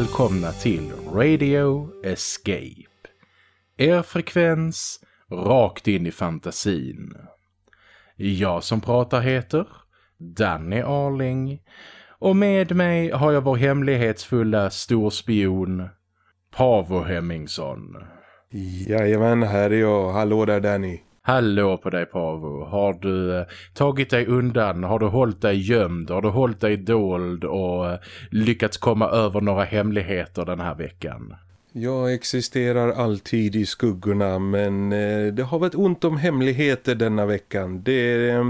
Välkomna till Radio Escape. Er frekvens rakt in i fantasin. Jag som pratar heter Danny Arling och med mig har jag vår hemlighetsfulla storspion Pavo Hemmingsson. Jajamän, här är jag. Hallå där Danny. Hallå på dig Pavo. Har du eh, tagit dig undan? Har du hållit dig gömd? Har du hållit dig dold och eh, lyckats komma över några hemligheter den här veckan? Jag existerar alltid i skuggorna men eh, det har varit ont om hemligheter denna veckan. Det, eh,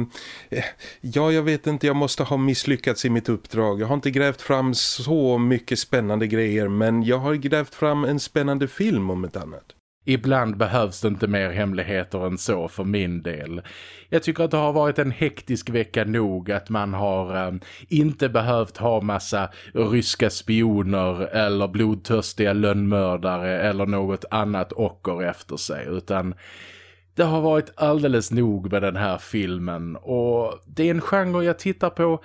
eh, ja, jag vet inte, jag måste ha misslyckats i mitt uppdrag. Jag har inte grävt fram så mycket spännande grejer men jag har grävt fram en spännande film om ett annat. Ibland behövs det inte mer hemligheter än så för min del. Jag tycker att det har varit en hektisk vecka nog att man har eh, inte behövt ha massa ryska spioner eller blodtörstiga lönnmördare eller något annat ocker efter sig utan det har varit alldeles nog med den här filmen och det är en genre jag tittar på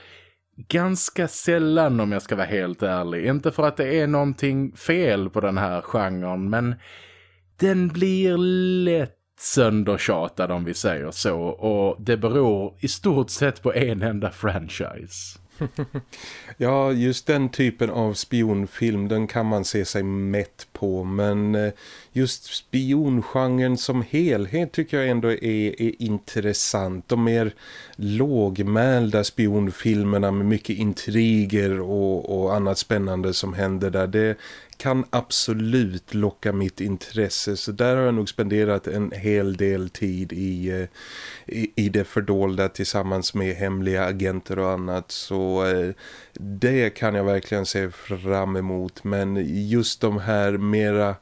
ganska sällan om jag ska vara helt ärlig. Inte för att det är någonting fel på den här genren men den blir lätt söndertjatad om vi säger så och det beror i stort sett på en enda franchise. ja, just den typen av spionfilm den kan man se sig mätt på men eh, just spiongenren som helhet tycker jag ändå är, är intressant. De mer lågmälda spionfilmerna med mycket intriger och, och annat spännande som händer där. Det kan absolut locka mitt intresse. Så där har jag nog spenderat en hel del tid i, eh, i, i det fördolda tillsammans med hemliga agenter och annat. Så eh, det kan jag verkligen se fram emot. Men just de här mera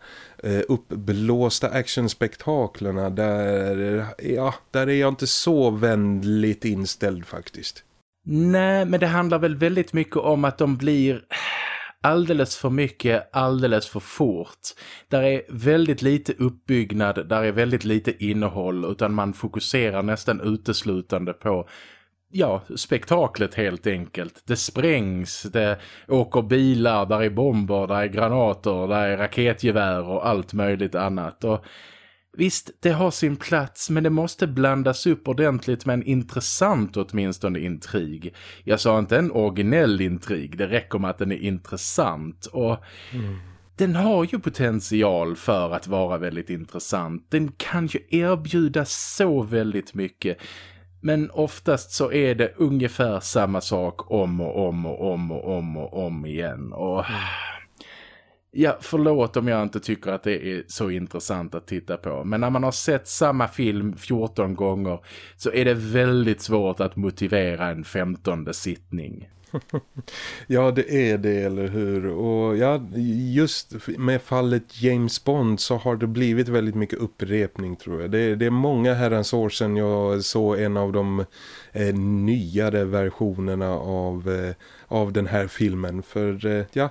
eh, uppblåsta actionspektaklerna där, ja, där är jag inte så vänligt inställd faktiskt. Nej, men det handlar väl väldigt mycket om att de blir alldeles för mycket, alldeles för fort. Där är väldigt lite uppbyggnad, där är väldigt lite innehåll utan man fokuserar nästan uteslutande på ja, spektaklet helt enkelt. Det sprängs, det åker bilar, där är bomber, där är granater, där är raketgevär och allt möjligt annat. Och Visst, det har sin plats men det måste blandas upp ordentligt med en intressant åtminstone intrig. Jag sa inte en originell intrig, det räcker med att den är intressant och... Mm. Den har ju potential för att vara väldigt intressant. Den kan ju erbjuda så väldigt mycket. Men oftast så är det ungefär samma sak om och om och om och om och om igen. Och... Mm. Ja, förlåt om jag inte tycker att det är så intressant att titta på. Men när man har sett samma film 14 gånger så är det väldigt svårt att motivera en femtonde sittning. ja, det är det, eller hur? Och ja, just med fallet James Bond så har det blivit väldigt mycket upprepning, tror jag. Det, det är många herrans år sedan jag såg en av de eh, nyare versionerna av, eh, av den här filmen. För eh, ja,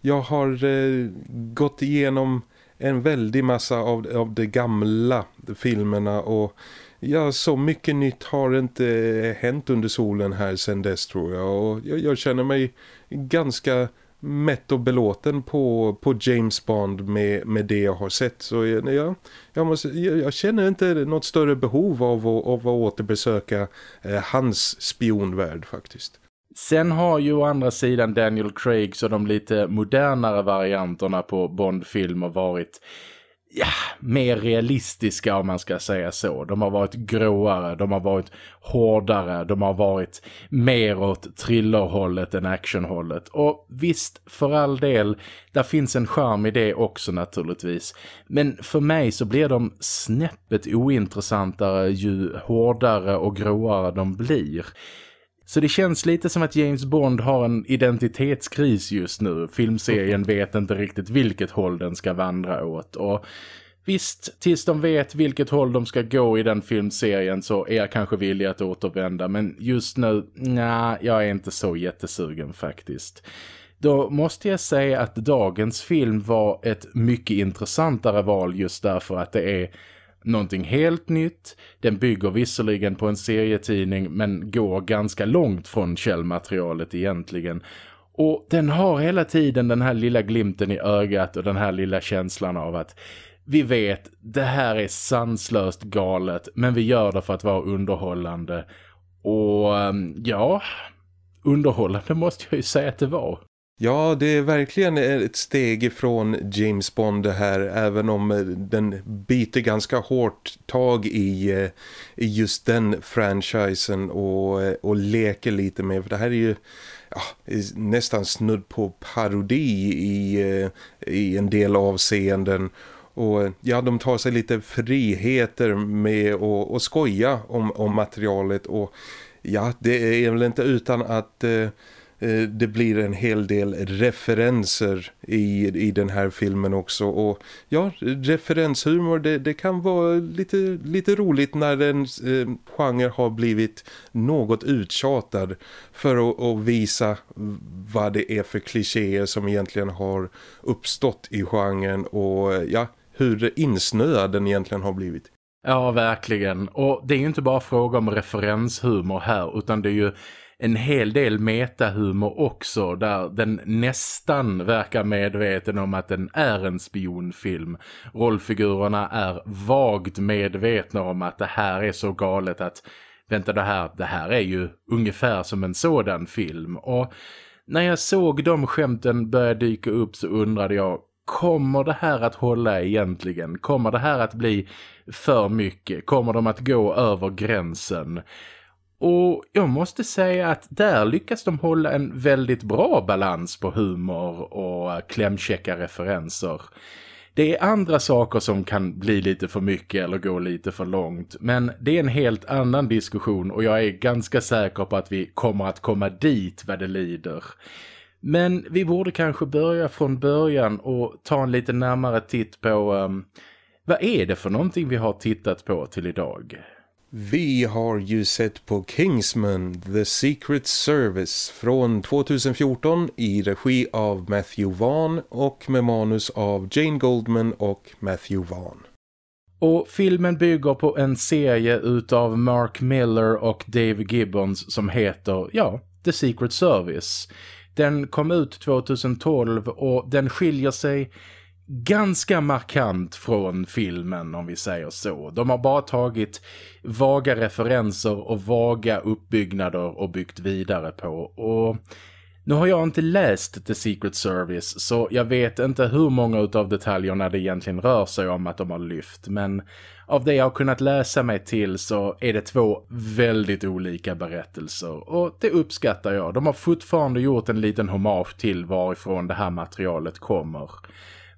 jag har eh, gått igenom en väldig massa av, av de gamla filmerna och Ja, så mycket nytt har inte eh, hänt under solen här sedan dess tror jag. Och jag, jag känner mig ganska mätt och belåten på, på James Bond med, med det jag har sett. Så jag, jag, måste, jag, jag känner inte något större behov av, att, av att återbesöka eh, hans spionvärld faktiskt. Sen har ju å andra sidan Daniel Craig och de lite modernare varianterna på Bond-filmer varit ja, mer realistiska om man ska säga så. De har varit gråare, de har varit hårdare, de har varit mer åt thrillerhållet än actionhållet. Och visst, för all del, där finns en charm i det också naturligtvis. Men för mig så blir de snäppet ointressantare ju hårdare och gråare de blir. Så det känns lite som att James Bond har en identitetskris just nu. Filmserien vet inte riktigt vilket håll den ska vandra åt. Och visst, tills de vet vilket håll de ska gå i den filmserien så är jag kanske villig att återvända. Men just nu, nej, jag är inte så jättesugen faktiskt. Då måste jag säga att dagens film var ett mycket intressantare val just därför att det är någonting helt nytt. Den bygger visserligen på en serietidning men går ganska långt från källmaterialet egentligen. Och den har hela tiden den här lilla glimten i ögat och den här lilla känslan av att vi vet, det här är sanslöst galet men vi gör det för att vara underhållande. Och ehm, ja, underhållande måste jag ju säga att det var. Ja, det är verkligen ett steg ifrån James Bond det här, även om eh, den biter ganska hårt tag i, eh, i just den franchisen och, eh, och leker lite med. För det här är ju ja, nästan snudd på parodi i, i en del avseenden. Och ja, de tar sig lite friheter med att, skoja om, om materialet och ja, det är väl inte utan att Eh, Eh, det blir en hel del referenser i, i den här filmen också och ja, referenshumor det, det kan vara lite, lite roligt när en eh, genre har blivit något uttjatad för att, att visa vad det är för klichéer som egentligen har uppstått i genren och ja, hur insnöad den egentligen har blivit. Ja, verkligen. Och det är ju inte bara fråga om referenshumor här utan det är ju en hel del metahumor också där den nästan verkar medveten om att den är en spionfilm. Rollfigurerna är vagt medvetna om att det här är så galet att vänta det här, det här är ju ungefär som en sådan film och när jag såg de skämten börja dyka upp så undrade jag kommer det här att hålla egentligen? Kommer det här att bli för mycket? Kommer de att gå över gränsen? Och jag måste säga att där lyckas de hålla en väldigt bra balans på humor och klämkäcka referenser. Det är andra saker som kan bli lite för mycket eller gå lite för långt. Men det är en helt annan diskussion och jag är ganska säker på att vi kommer att komma dit vad det lider. Men vi borde kanske börja från början och ta en lite närmare titt på um, vad är det för någonting vi har tittat på till idag? Vi har ju sett på Kingsman The Secret Service från 2014 i regi av Matthew Vaughn och med manus av Jane Goldman och Matthew Vaughn. Och filmen bygger på en serie utav Mark Miller och Dave Gibbons som heter, ja, The Secret Service. Den kom ut 2012 och den skiljer sig ganska markant från filmen om vi säger så. De har bara tagit vaga referenser och vaga uppbyggnader och byggt vidare på. Och nu har jag inte läst The Secret Service så jag vet inte hur många av detaljerna det egentligen rör sig om att de har lyft. Men av det jag har kunnat läsa mig till så är det två väldigt olika berättelser. Och det uppskattar jag. De har fortfarande gjort en liten hommage till varifrån det här materialet kommer.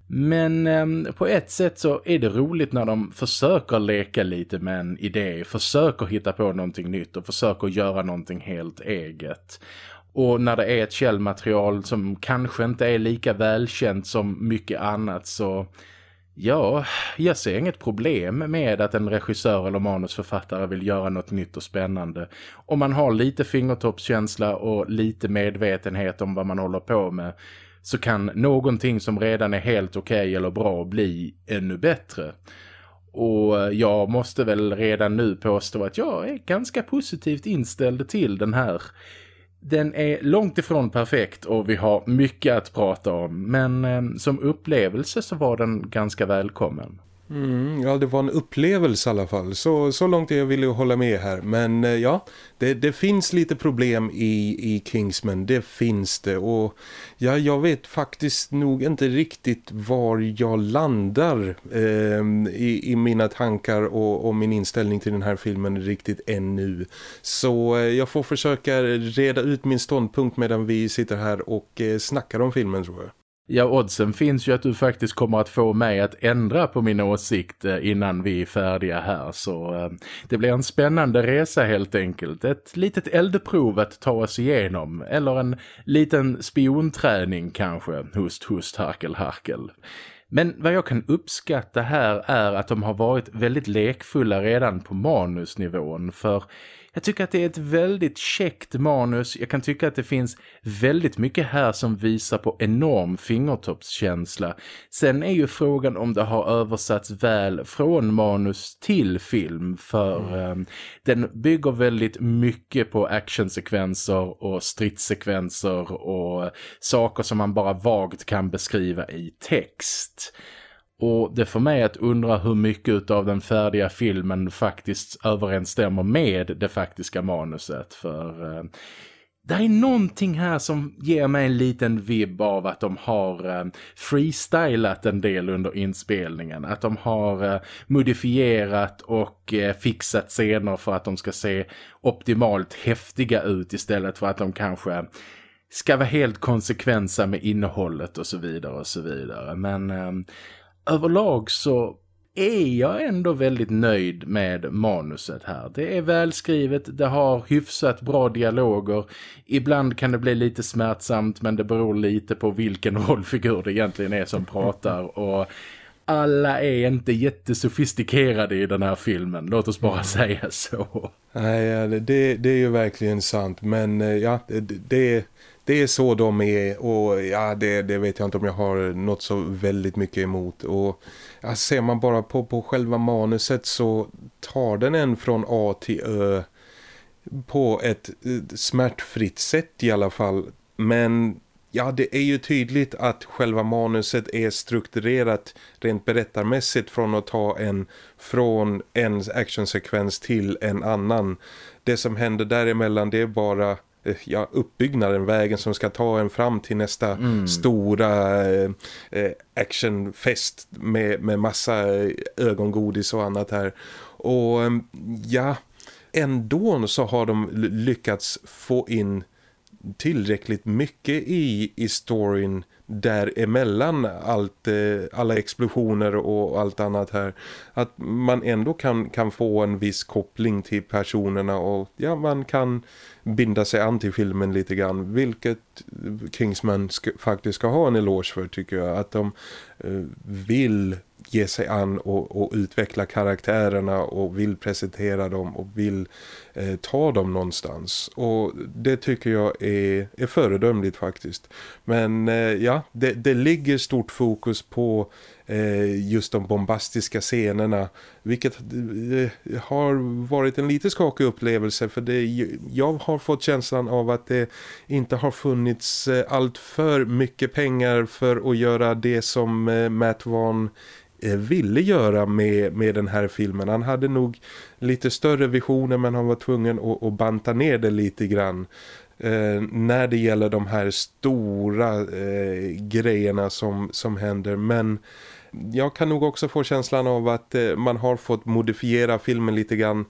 Men eh, på ett sätt så är det roligt när de försöker leka lite med en idé, försöker hitta på någonting nytt och försöker göra någonting helt eget. Och när det är ett källmaterial som kanske inte är lika välkänt som mycket annat så... Ja, jag ser inget problem med att en regissör eller manusförfattare vill göra något nytt och spännande. Om man har lite fingertoppskänsla och lite medvetenhet om vad man håller på med så kan någonting som redan är helt okej okay eller bra bli ännu bättre. Och eh, jag måste väl redan nu påstå att jag är ganska positivt inställd till den här. Den är långt ifrån perfekt och vi har mycket att prata om. Men eh, som upplevelse så var den ganska välkommen. Mm, ja, det var en upplevelse i alla fall. Så, så långt jag ville hålla med här. Men eh, ja, det, det, finns lite problem i, i Kingsman. Det finns det. Och ja, jag vet faktiskt nog inte riktigt var jag landar eh, i, i mina tankar och, och, min inställning till den här filmen riktigt ännu. Så eh, jag får försöka reda ut min ståndpunkt medan vi sitter här och eh, snackar om filmen tror jag. Ja, oddsen finns ju att du faktiskt kommer att få mig att ändra på min åsikt eh, innan vi är färdiga här. Så eh, det blir en spännande resa helt enkelt. Ett litet eldprov att ta oss igenom. Eller en liten spionträning kanske. Hust, hust, harkel, harkel. Men vad jag kan uppskatta här är att de har varit väldigt lekfulla redan på manusnivån. För jag tycker att det är ett väldigt käckt manus. Jag kan tycka att det finns väldigt mycket här som visar på enorm fingertoppskänsla. Sen är ju frågan om det har översatts väl från manus till film för mm. eh, den bygger väldigt mycket på actionsekvenser och stridssekvenser och saker som man bara vagt kan beskriva i text. Och det får mig att undra hur mycket av den färdiga filmen faktiskt överensstämmer med det faktiska manuset. För eh, det är någonting här som ger mig en liten vibb av att de har eh, freestylat en del under inspelningen. Att de har eh, modifierat och eh, fixat scener för att de ska se optimalt häftiga ut istället för att de kanske ska vara helt konsekvensa med innehållet och så vidare och så vidare. Men eh, överlag så är jag ändå väldigt nöjd med manuset här. Det är välskrivet, det har hyfsat bra dialoger. Ibland kan det bli lite smärtsamt men det beror lite på vilken rollfigur det egentligen är som pratar och alla är inte jättesofistikerade i den här filmen, låt oss bara mm. säga så. Nej, det, det är ju verkligen sant men eh, ja, det, det är så de är och ja, det, det vet jag inte om jag har något så väldigt mycket emot. Och ja, ser man bara på, på själva manuset så tar den en från A till Ö på ett eh, smärtfritt sätt i alla fall. Men ja, det är ju tydligt att själva manuset är strukturerat rent berättarmässigt från att ta en från en actionsekvens till en annan. Det som händer däremellan det är bara ja, uppbyggnaden, vägen som ska ta en fram till nästa mm. stora eh, eh, actionfest med, med massa ögongodis och annat här. Och mm, ja, ändå så har de lyckats få in tillräckligt mycket i, i storyn däremellan allt, eh, alla explosioner och allt annat här. Att man ändå kan, kan få en viss koppling till personerna och ja, man kan binda sig an till filmen lite grann. Vilket Kingsman ska, faktiskt ska ha en eloge för tycker jag. Att de eh, vill ge sig an och, och, utveckla karaktärerna och vill presentera dem och vill eh, ta dem någonstans. Och det tycker jag är, är föredömligt faktiskt. Men eh, ja, det, det ligger stort fokus på Eh, just de bombastiska scenerna vilket eh, har varit en lite skakig upplevelse för det, jag har fått känslan av att det inte har funnits eh, allt för mycket pengar för att göra det som eh, Matt Vaughn Eh, ville göra med, med den här filmen. Han hade nog lite större visioner men han var tvungen att, att banta ner det lite grann. Eh, när det gäller de här stora eh, grejerna som, som händer. Men jag kan nog också få känslan av att eh, man har fått modifiera filmen lite grann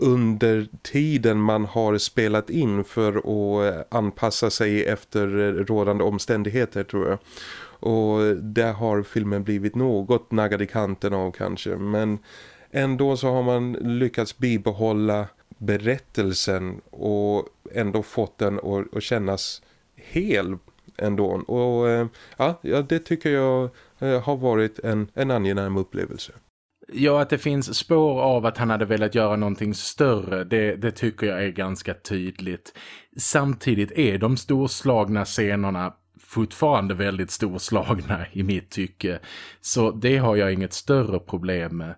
under tiden man har spelat in för att eh, anpassa sig efter eh, rådande omständigheter tror jag. Och där har filmen blivit något naggad i kanten av kanske. Men ändå så har man lyckats bibehålla berättelsen och ändå fått den att, att kännas hel ändå. Och eh, ja, det tycker jag eh, har varit en, en angenäm upplevelse. Ja, att det finns spår av att han hade velat göra någonting större, det, det tycker jag är ganska tydligt. Samtidigt är de storslagna scenerna fortfarande väldigt storslagna i mitt tycke. Så det har jag inget större problem med.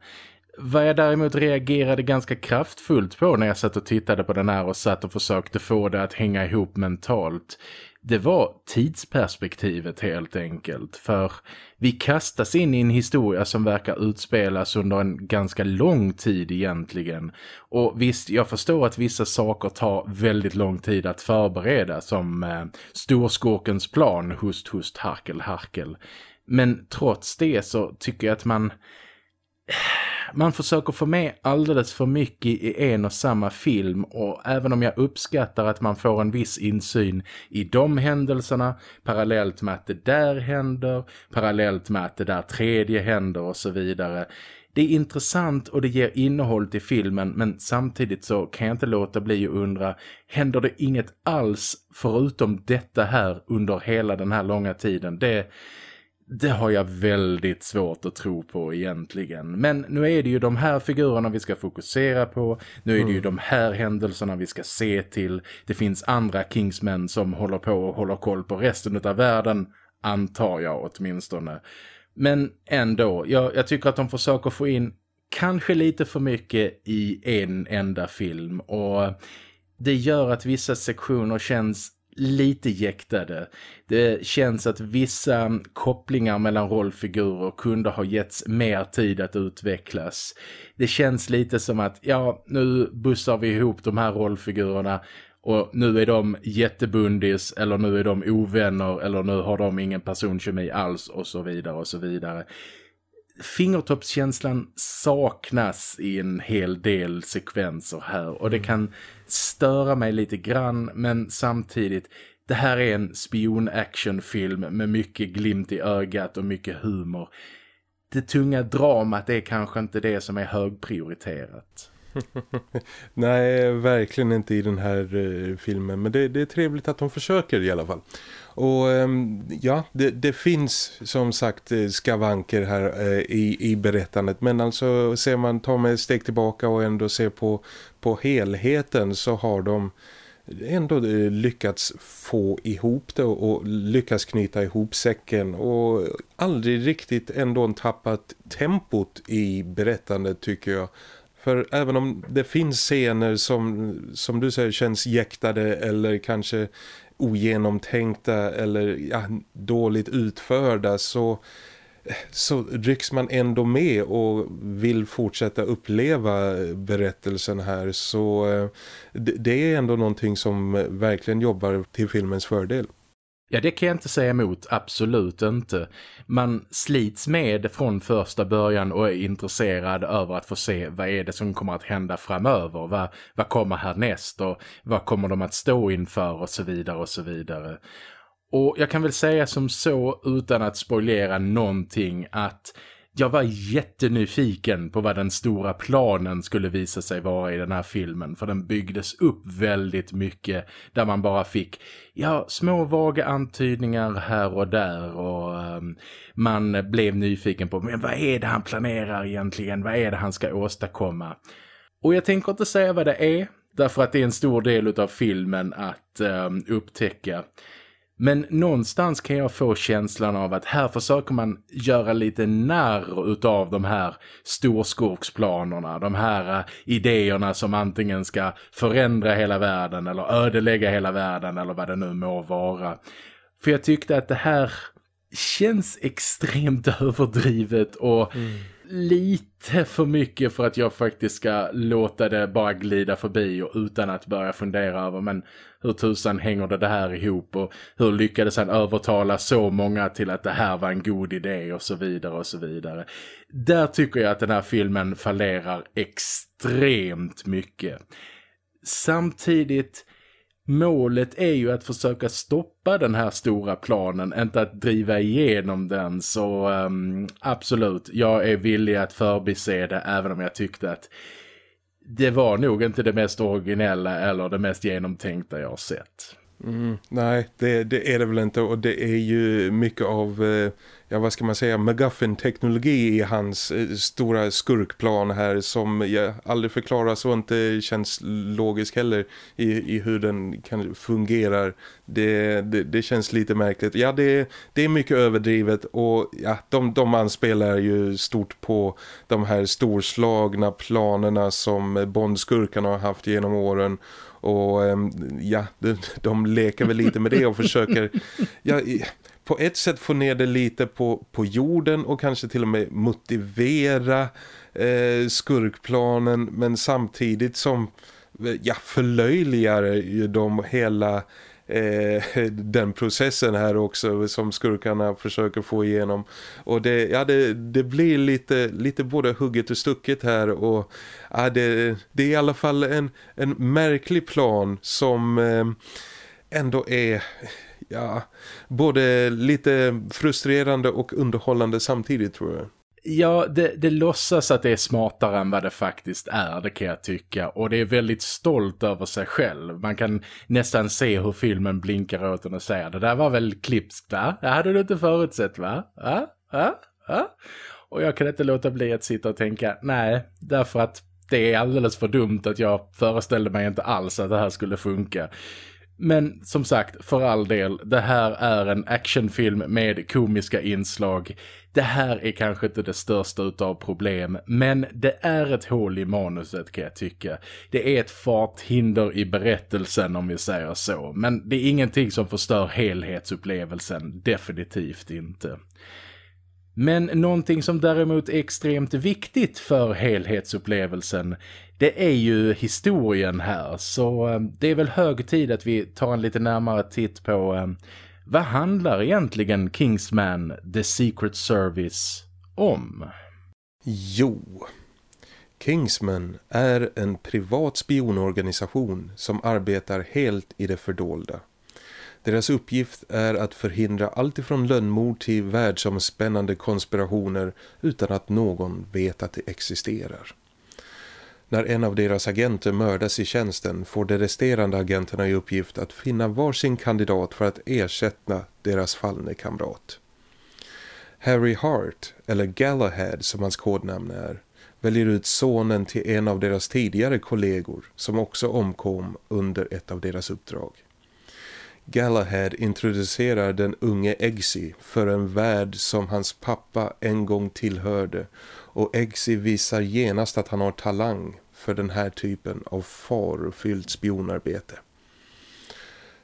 Vad jag däremot reagerade ganska kraftfullt på när jag satt och tittade på den här och satt och försökte få det att hänga ihop mentalt det var tidsperspektivet helt enkelt. För vi kastas in i en historia som verkar utspelas under en ganska lång tid egentligen. Och visst, jag förstår att vissa saker tar väldigt lång tid att förbereda som eh, storskåkens plan, hust, hust, harkel, harkel. Men trots det så tycker jag att man man försöker få med alldeles för mycket i en och samma film och även om jag uppskattar att man får en viss insyn i de händelserna parallellt med att det där händer, parallellt med att det där tredje händer och så vidare. Det är intressant och det ger innehåll till filmen men samtidigt så kan jag inte låta bli att undra, händer det inget alls förutom detta här under hela den här långa tiden? Det det har jag väldigt svårt att tro på egentligen. Men nu är det ju de här figurerna vi ska fokusera på. Nu är det mm. ju de här händelserna vi ska se till. Det finns andra Kingsmen som håller på och håller koll på resten av världen. Antar jag åtminstone. Men ändå, jag, jag tycker att de försöker få in kanske lite för mycket i en enda film. Och det gör att vissa sektioner känns lite jäktade. Det känns att vissa kopplingar mellan rollfigurer kunde ha getts mer tid att utvecklas. Det känns lite som att, ja, nu bussar vi ihop de här rollfigurerna och nu är de jättebundis eller nu är de ovänner eller nu har de ingen personkemi alls och så vidare och så vidare fingertoppskänslan saknas i en hel del sekvenser här och det mm. kan störa mig lite grann men samtidigt det här är en spion-actionfilm med mycket glimt i ögat och mycket humor. Det tunga dramat är kanske inte det som är högprioriterat. Nej, verkligen inte i den här uh, filmen. Men det, det, är trevligt att de försöker i alla fall. Och ehm, ja, det, det, finns som sagt eh, skavanker här eh, i, i berättandet. Men alltså ser man ta med ett steg tillbaka och ändå se på, på helheten så har de ändå eh, lyckats få ihop det och lyckats knyta ihop säcken och aldrig riktigt ändå tappat tempot i berättandet tycker jag. För även om det finns scener som, som du säger känns jäktade eller kanske ogenomtänkta eller ja, dåligt utförda så, så rycks man ändå med och vill fortsätta uppleva berättelsen här. Så eh, det är ändå någonting som eh, verkligen jobbar till filmens fördel. Ja, det kan jag inte säga emot. Absolut inte. Man slits med från första början och är intresserad över att få se vad är det som kommer att hända framöver. Vad, vad kommer härnäst och vad kommer de att stå inför och så vidare och så vidare. Och jag kan väl säga som så utan att spoilera någonting att jag var jättenyfiken på vad den stora planen skulle visa sig vara i den här filmen. För den byggdes upp väldigt mycket där man bara fick ja, små vaga antydningar här och där. Och um, man blev nyfiken på men vad är det han planerar egentligen? Vad är det han ska åstadkomma? Och jag tänker inte säga vad det är. Därför att det är en stor del av filmen att um, upptäcka. Men någonstans kan jag få känslan av att här försöker man göra lite narr utav de här storskurksplanerna. De här eh, idéerna som antingen ska förändra hela världen eller ödelägga hela världen eller vad det nu må vara. För jag tyckte att det här känns extremt överdrivet och mm lite för mycket för att jag faktiskt ska låta det bara glida förbi och utan att börja fundera över men hur tusan hänger det, här ihop och hur lyckades han övertala så många till att det här var en god idé och så vidare och så vidare. Där tycker jag att den här filmen fallerar extremt mycket. Samtidigt målet är ju att försöka stoppa den här stora planen, inte att driva igenom den. Så um, absolut, jag är villig att förbise det även om jag tyckte att det var nog inte det mest originella eller det mest genomtänkta jag har sett. Mm, nej, det, det, är det väl inte och det är ju mycket av, eh, ja vad ska man säga, McGuffin-teknologi i hans eh, stora skurkplan här som jag aldrig förklaras och inte känns logisk heller i, i hur den kan fungerar. Det, det, det, känns lite märkligt. Ja, det, det är mycket överdrivet och ja, de, de anspelar ju stort på de här storslagna planerna som Bondskurkarna har haft genom åren och ehm, ja, de, de leker väl lite med det och försöker ja, på ett sätt få ner det lite på, på jorden och kanske till och med motivera eh, skurkplanen. Men samtidigt som ja, förlöjligar ju de hela eh, den processen här också som skurkarna försöker få igenom. Och det, ja, det, det blir lite, lite både hugget och stucket här och ja, det, det är i alla fall en, en märklig plan som eh, ändå är ja, både lite frustrerande och underhållande samtidigt tror jag. Ja, det, det låtsas att det är smartare än vad det faktiskt är, det kan jag tycka. Och det är väldigt stolt över sig själv. Man kan nästan se hur filmen blinkar åt den och säger det där var väl klipskt va? Det hade du inte förutsett va? Ja? Ja? Ja? Och jag kan inte låta bli att sitta och tänka, nej, därför att det är alldeles för dumt att jag föreställde mig inte alls att det här skulle funka. Men som sagt, för all del, det här är en actionfilm med komiska inslag. Det här är kanske inte det största utav problem, men det är ett hål i manuset kan jag tycka. Det är ett farthinder i berättelsen om vi säger så, men det är ingenting som förstör helhetsupplevelsen, definitivt inte. Men någonting som däremot är extremt viktigt för helhetsupplevelsen det är ju historien här så eh, det är väl hög tid att vi tar en lite närmare titt på eh, vad handlar egentligen Kingsman The Secret Service om? Jo, Kingsman är en privat spionorganisation som arbetar helt i det fördolda. Deras uppgift är att förhindra allt ifrån lönnmord till världsomspännande konspirationer utan att någon vet att det existerar. När en av deras agenter mördas i tjänsten får de resterande agenterna i uppgift att finna varsin kandidat för att ersätta deras fallne kamrat. Harry Hart, eller Galahad som hans kodnamn är, väljer ut sonen till en av deras tidigare kollegor som också omkom under ett av deras uppdrag. Galahad introducerar den unge Eggsy för en värld som hans pappa en gång tillhörde och Eggsy visar genast att han har talang för den här typen av farofyllt spionarbete.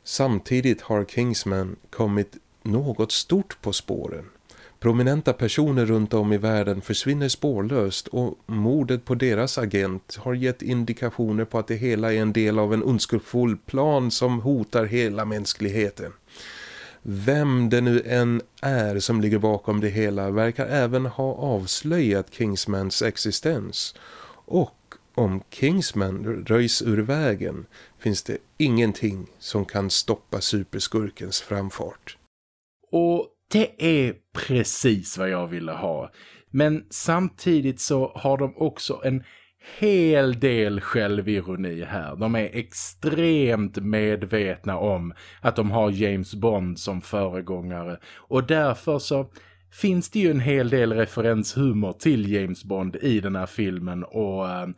Samtidigt har Kingsman kommit något stort på spåren. Prominenta personer runt om i världen försvinner spårlöst och mordet på deras agent har gett indikationer på att det hela är en del av en ondskefull plan som hotar hela mänskligheten. Vem det nu än är som ligger bakom det hela verkar även ha avslöjat Kingsmans existens. Och om Kingsman röjs ur vägen finns det ingenting som kan stoppa superskurkens framfart. Och det är precis vad jag ville ha. Men samtidigt så har de också en hel del självironi här. De är extremt medvetna om att de har James Bond som föregångare. Och därför så finns det ju en hel del referenshumor till James Bond i den här filmen. Och eh,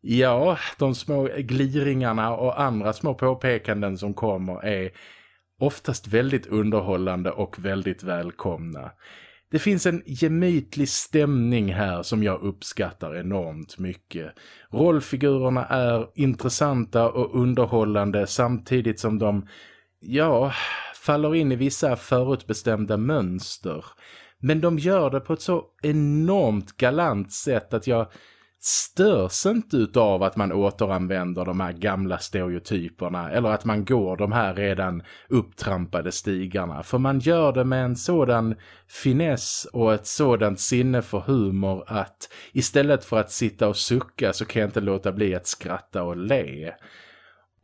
ja, de små gliringarna och andra små påpekanden som kommer är oftast väldigt underhållande och väldigt välkomna. Det finns en gemytlig stämning här som jag uppskattar enormt mycket. Rollfigurerna är intressanta och underhållande samtidigt som de, ja, faller in i vissa förutbestämda mönster. Men de gör det på ett så enormt galant sätt att jag störs inte utav att man återanvänder de här gamla stereotyperna eller att man går de här redan upptrampade stigarna. För man gör det med en sådan finess och ett sådant sinne för humor att istället för att sitta och sucka så kan jag inte låta bli att skratta och le.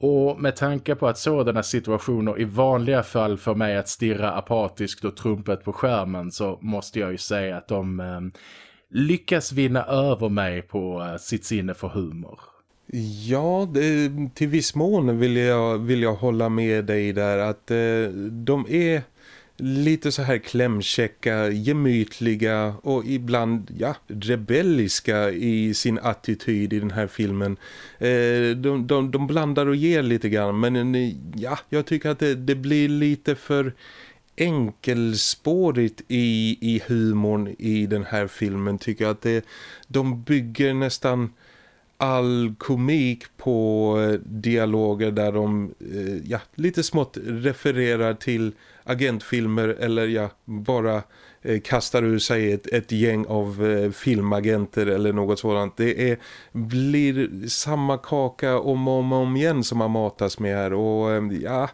Och med tanke på att sådana situationer i vanliga fall för mig att stirra apatiskt och trumpet på skärmen så måste jag ju säga att de eh, lyckas vinna över mig på eh, sitt sinne för humor. Ja, det, till viss mån vill jag, vill jag hålla med dig där att eh, de är lite så här klämkäcka, gemytliga och ibland ja, rebelliska i sin attityd i den här filmen. Eh, de, de, de blandar och ger lite grann men eh, ja, jag tycker att det, det blir lite för enkelspårigt i, i humorn i den här filmen tycker jag att det, de bygger nästan all komik på eh, dialoger där de eh, ja, lite smått refererar till agentfilmer eller ja, bara eh, kastar ur sig ett, ett gäng av eh, filmagenter eller något sådant. Det är, blir samma kaka om och om, om igen som man matas med här och eh, ja,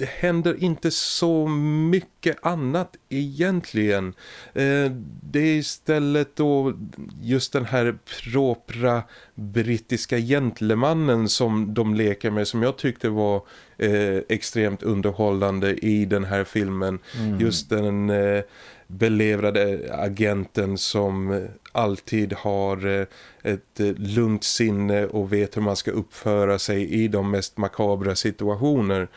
det händer inte så mycket annat egentligen. Eh, det är istället då just den här propra brittiska gentlemannen som de leker med som jag tyckte var eh, extremt underhållande i den här filmen. Mm. Just den... Eh, belevrade agenten som alltid har ett lugnt sinne och vet hur man ska uppföra sig i de mest makabra situationer.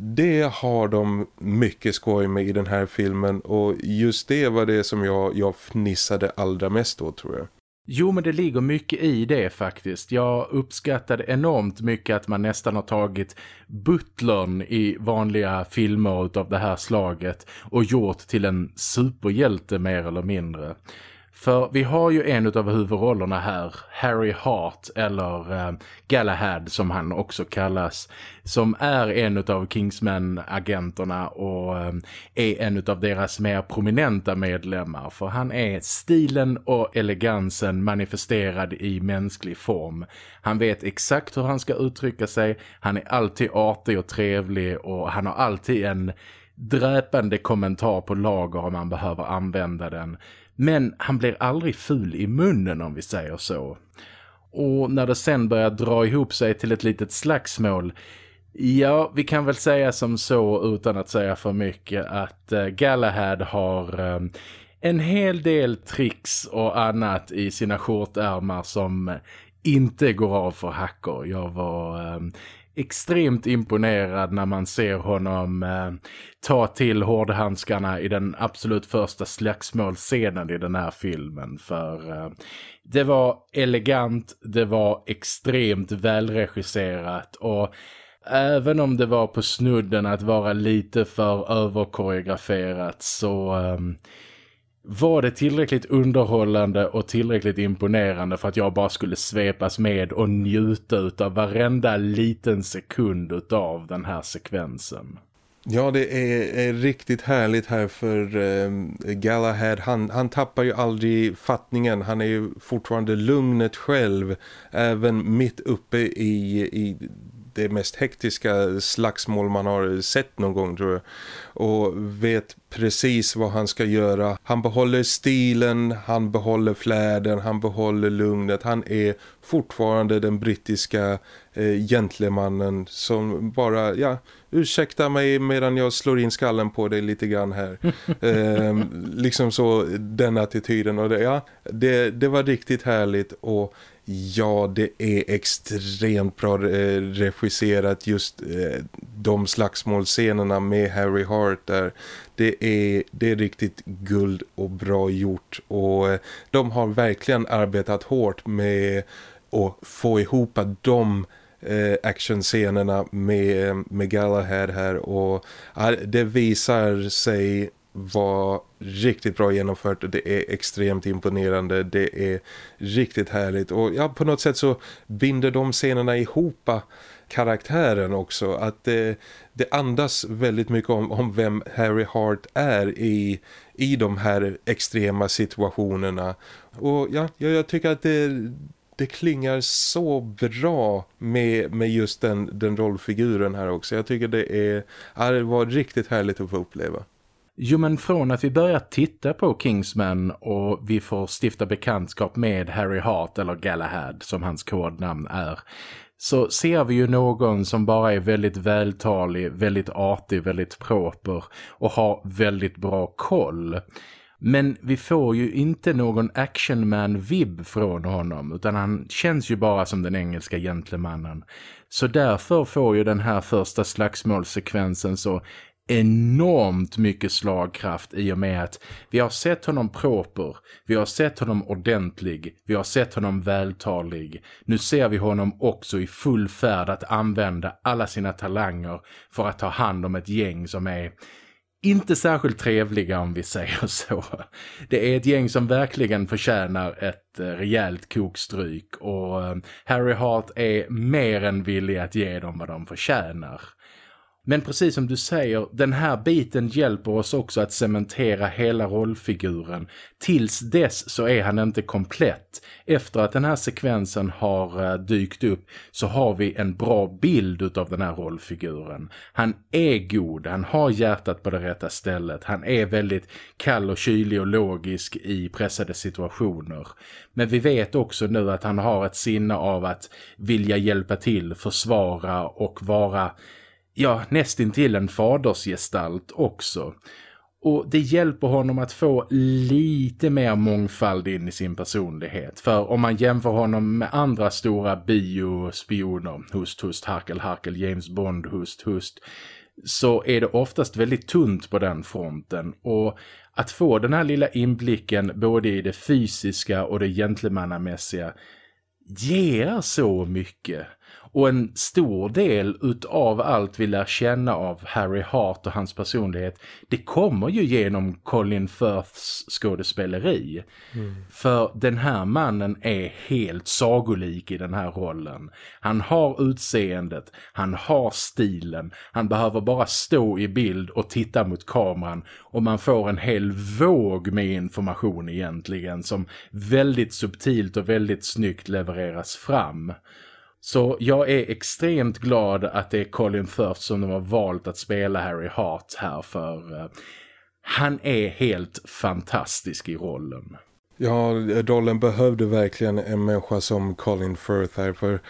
Det har de mycket skoj med i den här filmen och just det var det som jag, jag fnissade allra mest då tror jag. Jo men det ligger mycket i det faktiskt. Jag uppskattade enormt mycket att man nästan har tagit butlern i vanliga filmer av det här slaget och gjort till en superhjälte mer eller mindre. För vi har ju en av huvudrollerna här, Harry Hart eller eh, Galahad som han också kallas, som är en av Kingsman-agenterna och eh, är en av deras mer prominenta medlemmar. För han är stilen och elegansen manifesterad i mänsklig form. Han vet exakt hur han ska uttrycka sig, han är alltid artig och trevlig och han har alltid en dräpande kommentar på lager om man behöver använda den. Men han blir aldrig ful i munnen om vi säger så. Och när det sen börjar dra ihop sig till ett litet slagsmål Ja, vi kan väl säga som så utan att säga för mycket att eh, Galahad har eh, en hel del tricks och annat i sina skjortärmar som inte går av för hackor. Jag var eh, extremt imponerad när man ser honom eh, ta till hårdhandskarna i den absolut första slagsmålscenen i den här filmen. För eh, det var elegant, det var extremt välregisserat och även om det var på snudden att vara lite för överkoreograferat så... Eh, var det tillräckligt underhållande och tillräckligt imponerande för att jag bara skulle svepas med och njuta av varenda liten sekund av den här sekvensen. Ja, det är, är, riktigt härligt här för eh, Galahad. Han, han tappar ju aldrig fattningen. Han är ju fortfarande lugnet själv. Även mitt uppe i, i det mest hektiska slagsmål man har sett någon gång tror jag. Och vet precis vad han ska göra. Han behåller stilen, han behåller fläden, han behåller lugnet. Han är fortfarande den brittiska eh, gentlemannen som bara, ja, ursäkta mig medan jag slår in skallen på dig lite grann här. eh, liksom så, den attityden. Och det, ja, det, det var riktigt härligt och Ja, det är extremt bra eh, regisserat just eh, de slagsmålscenerna med Harry Hart där. Det är, det är riktigt guld och bra gjort och eh, de har verkligen arbetat hårt med att få ihop de eh, actionscenerna med, eh, med Galahad här och eh, det visar sig var riktigt bra genomfört och det är extremt imponerande. Det är riktigt härligt och ja, på något sätt så binder de scenerna ihop karaktären också. Att det, det andas väldigt mycket om, om vem Harry Hart är i, i de här extrema situationerna. Och ja, jag, tycker att det, det klingar så bra med, med just den, den rollfiguren här också. Jag tycker det, är, det var riktigt härligt att få uppleva. Jo men från att vi börjar titta på Kingsman och vi får stifta bekantskap med Harry Hart eller Galahad som hans kodnamn är så ser vi ju någon som bara är väldigt vältalig, väldigt artig, väldigt proper och har väldigt bra koll. Men vi får ju inte någon actionman-vibb från honom utan han känns ju bara som den engelska gentlemannen. Så därför får ju den här första slagsmålsekvensen så enormt mycket slagkraft i och med att vi har sett honom proper, vi har sett honom ordentlig, vi har sett honom vältalig. Nu ser vi honom också i full färd att använda alla sina talanger för att ta hand om ett gäng som är inte särskilt trevliga om vi säger så. Det är ett gäng som verkligen förtjänar ett eh, rejält kokstryk och eh, Harry Hart är mer än villig att ge dem vad de förtjänar. Men precis som du säger, den här biten hjälper oss också att cementera hela rollfiguren. Tills dess så är han inte komplett. Efter att den här sekvensen har eh, dykt upp så har vi en bra bild av den här rollfiguren. Han är god, han har hjärtat på det rätta stället. Han är väldigt kall och kylig och logisk i pressade situationer. Men vi vet också nu att han har ett sinne av att vilja hjälpa till, försvara och vara ja, nästintill en fadersgestalt också. Och det hjälper honom att få lite mer mångfald in i sin personlighet. För om man jämför honom med andra stora biospioner, hust, hust, harkel, harkel, James Bond, hust, hust, så är det oftast väldigt tunt på den fronten. Och att få den här lilla inblicken både i det fysiska och det gentlemannamässiga ger så mycket. Och en stor del utav allt vi lär känna av Harry Hart och hans personlighet det kommer ju genom Colin Firths skådespeleri. Mm. För den här mannen är helt sagolik i den här rollen. Han har utseendet, han har stilen, han behöver bara stå i bild och titta mot kameran och man får en hel våg med information egentligen som väldigt subtilt och väldigt snyggt levereras fram. Så jag är extremt glad att det är Colin Firth som de har valt att spela Harry Hart här för eh, han är helt fantastisk i rollen. Ja, rollen behövde verkligen en människa som Colin Firth här för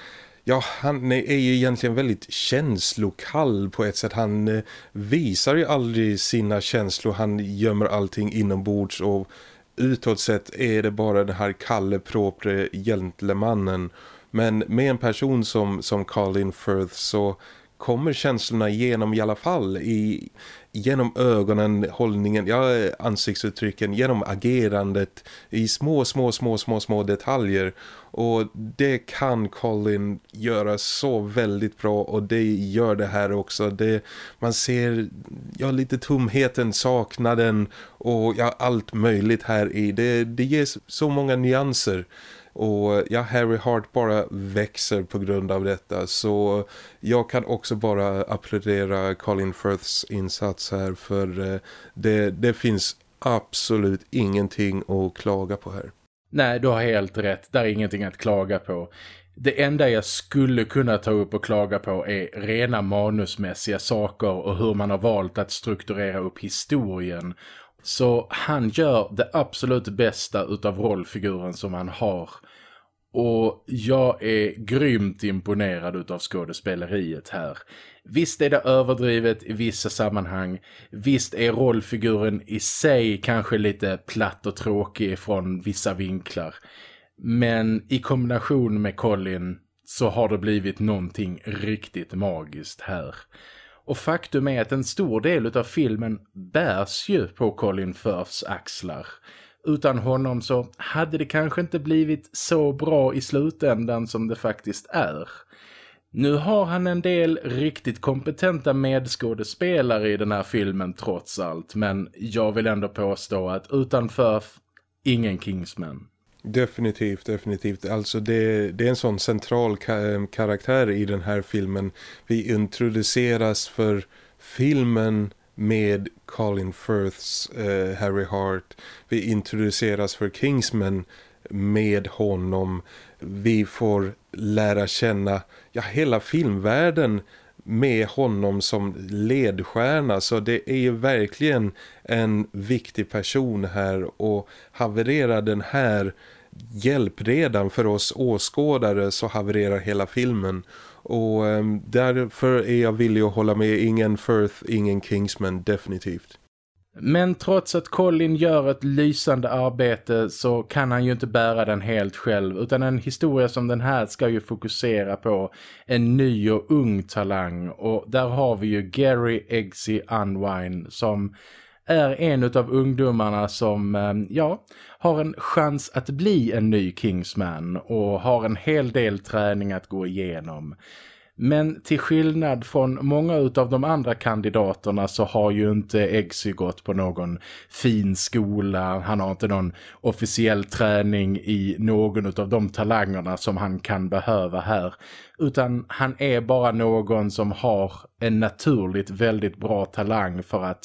ja, han är ju egentligen väldigt känslokall på ett sätt. Han eh, visar ju aldrig sina känslor, han gömmer allting inombords och utåt sett är det bara den här kalle propre gentlemannen men med en person som, som Colin Firth så kommer känslorna igenom i alla fall i, genom ögonen, hållningen, ja, ansiktsuttrycken, genom agerandet i små, små, små, små, små detaljer och det kan Colin göra så väldigt bra och det gör det här också. Det, man ser ja, lite tomheten, saknaden och ja, allt möjligt här i. Det, det ger så många nyanser och ja, Harry Hart bara växer på grund av detta. Så jag kan också bara applådera Colin Firths insats här. För eh, det, det finns absolut ingenting att klaga på här. Nej, du har helt rätt. Det är ingenting att klaga på. Det enda jag skulle kunna ta upp och klaga på är rena manusmässiga saker och hur man har valt att strukturera upp historien. Så han gör det absolut bästa utav rollfiguren som han har. Och jag är grymt imponerad utav skådespeleriet här. Visst är det överdrivet i vissa sammanhang. Visst är rollfiguren i sig kanske lite platt och tråkig från vissa vinklar. Men i kombination med Colin så har det blivit någonting riktigt magiskt här. Och faktum är att en stor del av filmen bärs ju på Colin Firths axlar. Utan honom så hade det kanske inte blivit så bra i slutändan som det faktiskt är. Nu har han en del riktigt kompetenta medskådespelare i den här filmen trots allt. Men jag vill ändå påstå att utan Firth, ingen Kingsman. Definitivt, definitivt. Alltså det, det är en sån central ka eh, karaktär i den här filmen. Vi introduceras för filmen med Colin Firths uh, Harry Hart. Vi introduceras för Kingsman med honom. Vi får lära känna ja, hela filmvärlden med honom som ledstjärna så det är ju verkligen en viktig person här och havererar den här hjälpredan för oss åskådare så havererar hela filmen. Och um, därför är jag villig att hålla med. Ingen Firth, ingen Kingsman, definitivt. Men trots att Colin gör ett lysande arbete så kan han ju inte bära den helt själv. Utan en historia som den här ska ju fokusera på en ny och ung talang. Och där har vi ju Gary Eggsy Unwine som är en av ungdomarna som, ehm, ja, har en chans att bli en ny Kingsman och har en hel del träning att gå igenom. Men till skillnad från många av de andra kandidaterna så har ju inte Eggsy gått på någon fin skola. Han har inte någon officiell träning i någon av de talangerna som han kan behöva här. Utan han är bara någon som har en naturligt väldigt bra talang för att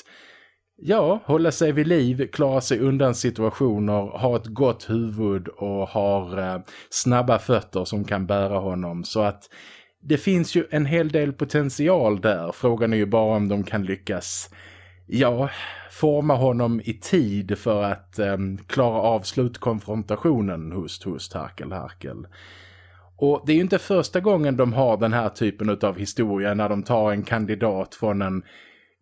Ja, hålla sig vid liv, klara sig undan situationer, ha ett gott huvud och har eh, snabba fötter som kan bära honom. Så att det finns ju en hel del potential där. Frågan är ju bara om de kan lyckas, ja, forma honom i tid för att eh, klara av slutkonfrontationen hos, hos Harkel Harkel. Och det är ju inte första gången de har den här typen av historia när de tar en kandidat från en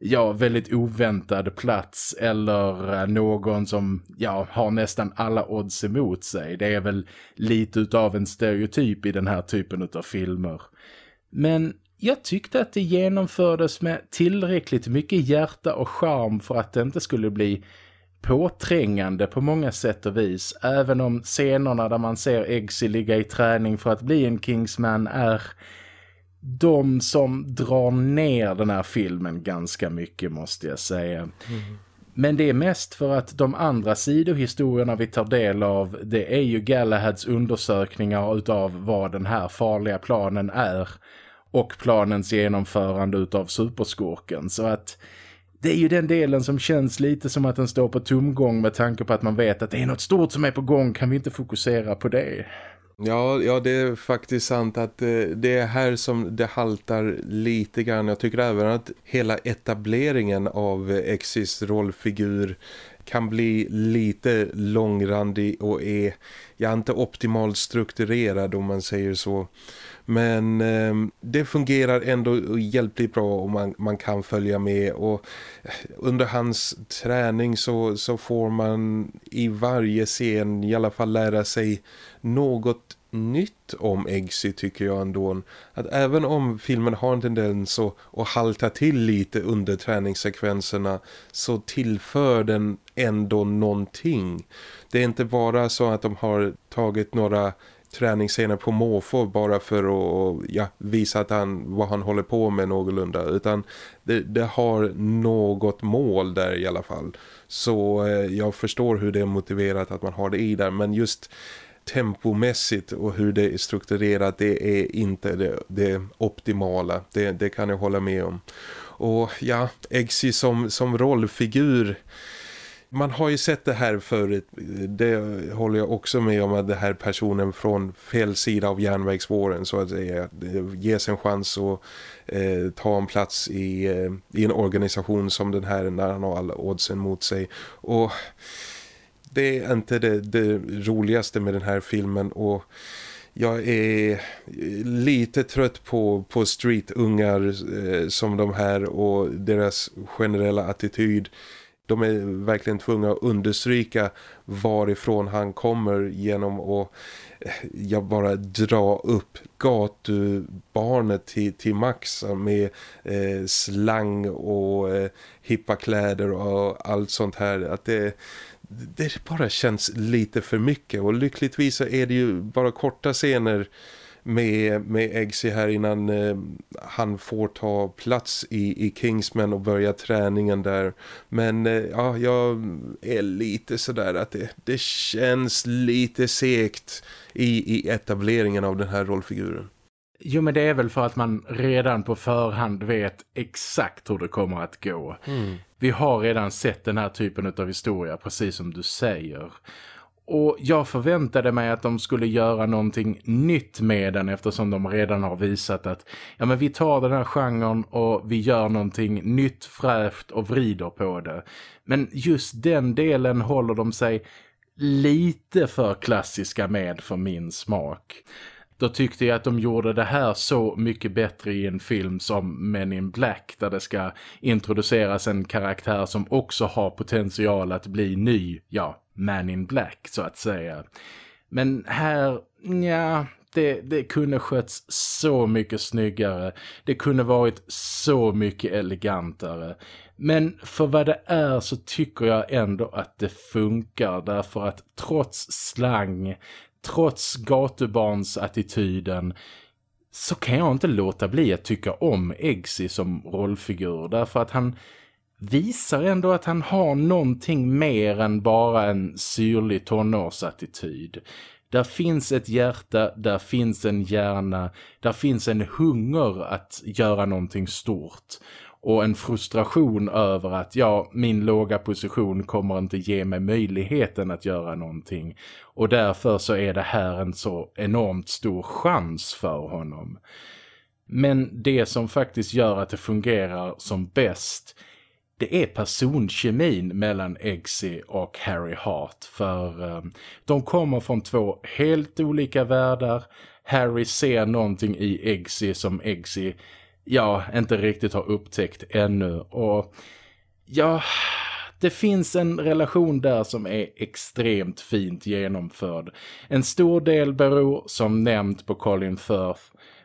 ja, väldigt oväntad plats eller eh, någon som ja, har nästan alla odds emot sig. Det är väl lite utav en stereotyp i den här typen av filmer. Men jag tyckte att det genomfördes med tillräckligt mycket hjärta och charm för att det inte skulle bli påträngande på många sätt och vis. Även om scenerna där man ser Eggsy ligga i träning för att bli en Kingsman är de som drar ner den här filmen ganska mycket måste jag säga. Mm. Men det är mest för att de andra sidohistorierna vi tar del av det är ju Galahads undersökningar utav vad den här farliga planen är och planens genomförande utav superskurken. Så att det är ju den delen som känns lite som att den står på tomgång med tanke på att man vet att det är något stort som är på gång. Kan vi inte fokusera på det? Ja, ja, det är faktiskt sant att eh, det är här som det haltar lite grann. Jag tycker även att hela etableringen av Exis rollfigur kan bli lite långrandig och är ja, inte optimalt strukturerad om man säger så. Men eh, det fungerar ändå hjälpligt bra och man, man kan följa med och eh, under hans träning så, så får man i varje scen i alla fall lära sig något nytt om Eggsy tycker jag ändå. Att även om filmen har en tendens att, att halta till lite under träningssekvenserna så tillför den ändå någonting. Det är inte bara så att de har tagit några träningsscener på måfå bara för att ja, visa att han, vad han håller på med någorlunda. Utan det, det har något mål där i alla fall. Så eh, jag förstår hur det är motiverat att man har det i där. Men just tempomässigt och hur det är strukturerat det är inte det, det optimala. Det, det kan jag hålla med om. Och ja, Eggsy som, som rollfigur man har ju sett det här förut. Det håller jag också med om att det här personen från fel sida av järnvägsvåren så att säga ges en chans att eh, ta en plats i, eh, i en organisation som den här när han har alla oddsen mot sig. Och det är inte det, det roligaste med den här filmen och jag är lite trött på, på streetungar eh, som de här och deras generella attityd de är verkligen tvungna att understryka varifrån han kommer genom att eh, jag bara dra upp gatubarnet till, till max med eh, slang och eh, hippa kläder och allt sånt här. Att det, det bara känns lite för mycket och lyckligtvis så är det ju bara korta scener med, med Eggsy här innan eh, han får ta plats i, i Kingsman och börja träningen där. Men eh, ja, jag är lite sådär att det, det känns lite segt i, i etableringen av den här rollfiguren. Jo men det är väl för att man redan på förhand vet exakt hur det kommer att gå. Mm. Vi har redan sett den här typen av historia precis som du säger. Och jag förväntade mig att de skulle göra någonting nytt med den eftersom de redan har visat att ja men vi tar den här genren och vi gör någonting nytt, fräscht och vrider på det. Men just den delen håller de sig lite för klassiska med för min smak. Då tyckte jag att de gjorde det här så mycket bättre i en film som Men in Black där det ska introduceras en karaktär som också har potential att bli ny, ja, man in Black så att säga. Men här, ja, det, det kunde skötts så mycket snyggare. Det kunde varit så mycket elegantare. Men för vad det är så tycker jag ändå att det funkar därför att trots slang, trots gatubarnsattityden så kan jag inte låta bli att tycka om Eggsy som rollfigur därför att han visar ändå att han har någonting mer än bara en syrlig tonårsattityd. Där finns ett hjärta, där finns en hjärna, där finns en hunger att göra någonting stort och en frustration över att ja, min låga position kommer inte ge mig möjligheten att göra någonting och därför så är det här en så enormt stor chans för honom. Men det som faktiskt gör att det fungerar som bäst det är personkemin mellan Eggsy och Harry Hart för eh, de kommer från två helt olika världar. Harry ser någonting i Eggsy som Eggsy ja, inte riktigt har upptäckt ännu. Och ja, det finns en relation där som är extremt fint genomförd. En stor del beror som nämnt på Colin Firth.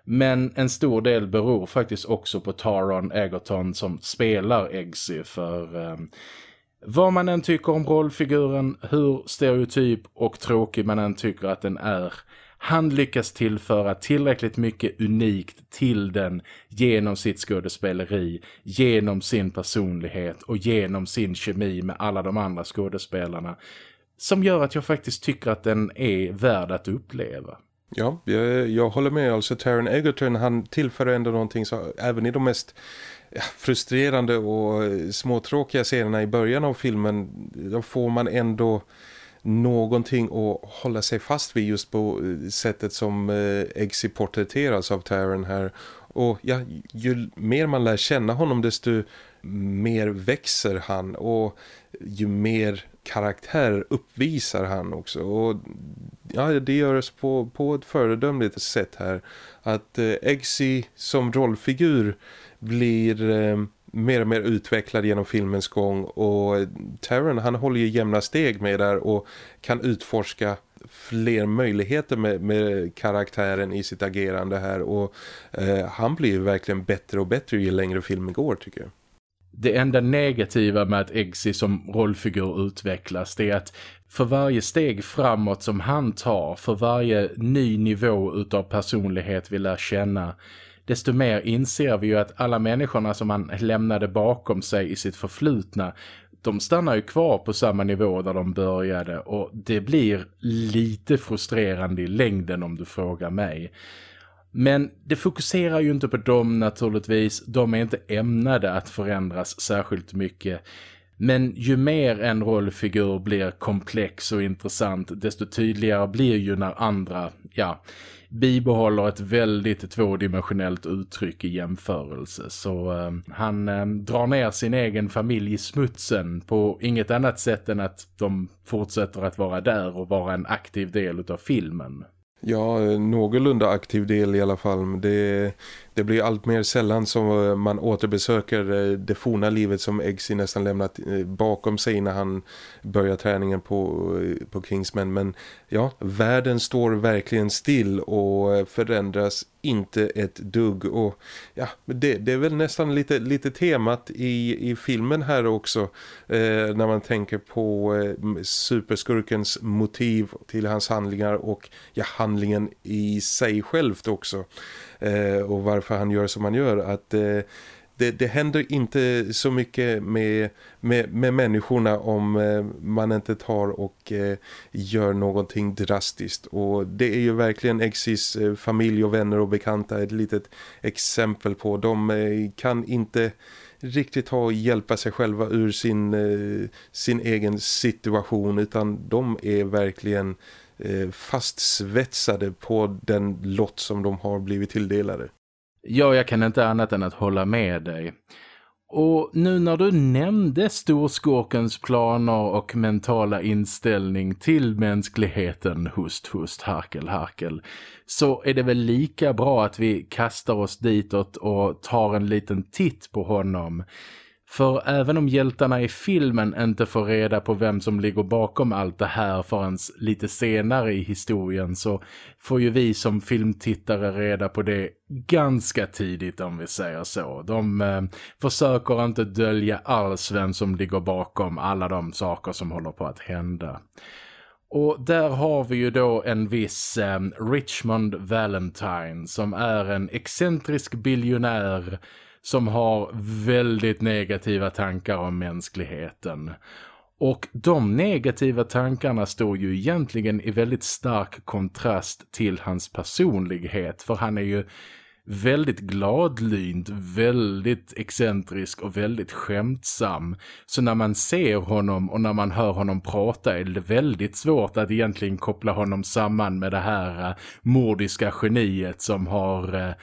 Men en stor del beror faktiskt också på Taron Egerton som spelar Eggsy för... Eh, vad man än tycker om rollfiguren, hur stereotyp och tråkig man än tycker att den är han lyckas tillföra tillräckligt mycket unikt till den genom sitt skådespeleri, genom sin personlighet och genom sin kemi med alla de andra skådespelarna som gör att jag faktiskt tycker att den är värd att uppleva. Ja, jag, jag håller med. Alltså Taron Egerton, han tillför ändå någonting så även i de mest frustrerande och eh, småtråkiga scenerna i början av filmen då får man ändå någonting att hålla sig fast vid just på eh, sättet som eh, Eggsy porträtteras av Taron här. Och ja, ju mer man lär känna honom desto mer växer han och ju mer karaktär uppvisar han också. Och ja, det görs på, på ett föredömligt sätt här. Att eh, Eggsy som rollfigur blir... Eh, mer och mer utvecklad genom filmens gång och eh, Taron han håller ju jämna steg med där och kan utforska fler möjligheter med, med karaktären i sitt agerande här och eh, han blir ju verkligen bättre och bättre ju längre filmen går tycker jag. Det enda negativa med att Eggsy som rollfigur utvecklas det är att för varje steg framåt som han tar, för varje ny nivå utav personlighet vi lär känna desto mer inser vi ju att alla människorna som han lämnade bakom sig i sitt förflutna de stannar ju kvar på samma nivå där de började och det blir lite frustrerande i längden om du frågar mig. Men det fokuserar ju inte på dem naturligtvis, de är inte ämnade att förändras särskilt mycket. Men ju mer en rollfigur blir komplex och intressant desto tydligare blir ju när andra, ja, bibehåller ett väldigt tvådimensionellt uttryck i jämförelse. Så eh, han eh, drar ner sin egen familj i smutsen på inget annat sätt än att de fortsätter att vara där och vara en aktiv del av filmen. Ja, eh, någorlunda aktiv del i alla fall. Det, det blir allt mer sällan som eh, man återbesöker eh, det forna livet som Eggsy nästan lämnat eh, bakom sig när han börjar träningen på, på Kingsman. Men ja, världen står verkligen still och förändras inte ett dugg. Och ja, det, det är väl nästan lite, lite temat i, i filmen här också. Eh, när man tänker på eh, superskurkens motiv till hans handlingar och ja, handlingen i sig självt också Eh, och varför han gör som han gör att eh, det, det händer inte så mycket med, med, med människorna om eh, man inte tar och eh, gör någonting drastiskt. Och det är ju verkligen Exis familj och vänner och bekanta ett litet exempel på. De kan inte riktigt ha och hjälpa sig själva ur sin, sin egen situation utan de är verkligen Eh, fastsvetsade på den lott som de har blivit tilldelade. Ja, jag kan inte annat än att hålla med dig. Och nu när du nämnde Storskåkens planer och mentala inställning till mänskligheten, hust, hust, harkel, harkel, så är det väl lika bra att vi kastar oss ditåt och tar en liten titt på honom. För även om hjältarna i filmen inte får reda på vem som ligger bakom allt det här förrän lite senare i historien så får ju vi som filmtittare reda på det ganska tidigt om vi säger så. De eh, försöker inte dölja alls vem som ligger bakom alla de saker som håller på att hända. Och där har vi ju då en viss eh, Richmond Valentine som är en excentrisk biljonär som har väldigt negativa tankar om mänskligheten. Och de negativa tankarna står ju egentligen i väldigt stark kontrast till hans personlighet. För han är ju väldigt gladlynt, väldigt excentrisk och väldigt skämtsam. Så när man ser honom och när man hör honom prata är det väldigt svårt att egentligen koppla honom samman med det här uh, mordiska geniet som har uh,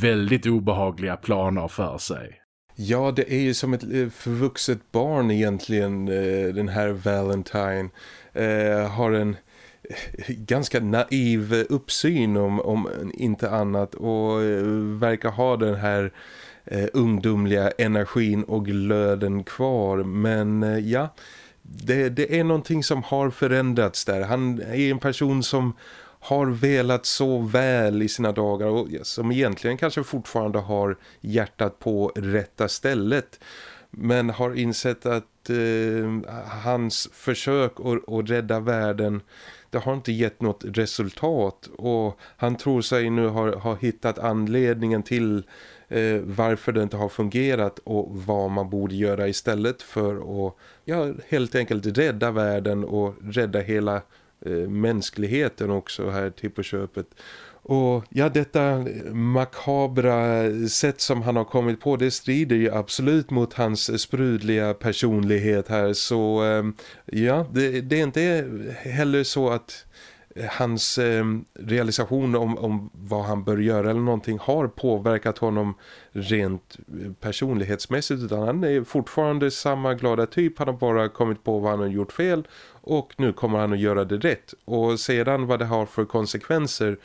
väldigt obehagliga planer för sig. Ja, det är ju som ett eh, förvuxet barn egentligen, den här Valentine. Eh, har en ganska naiv uppsyn om, om inte annat och eh, verkar ha den här eh, ungdomliga energin och glöden kvar men eh, ja det, det är någonting som har förändrats där. Han är en person som har velat så väl i sina dagar och som egentligen kanske fortfarande har hjärtat på rätta stället men har insett att eh, hans försök att, att rädda världen det har inte gett något resultat och han tror sig nu ha, ha hittat anledningen till eh, varför det inte har fungerat och vad man borde göra istället för att ja, helt enkelt rädda världen och rädda hela eh, mänskligheten också här till på köpet. Och ja, detta makabra sätt som han har kommit på, det strider ju absolut mot hans sprudliga personlighet här. Så ehm, ja, det, det är inte heller så att eh, hans eh, realisation om, om vad han bör göra eller någonting har påverkat honom rent eh, personlighetsmässigt utan han är fortfarande samma glada typ. Han har bara kommit på vad han har gjort fel och nu kommer han att göra det rätt. Och sedan vad det har för konsekvenser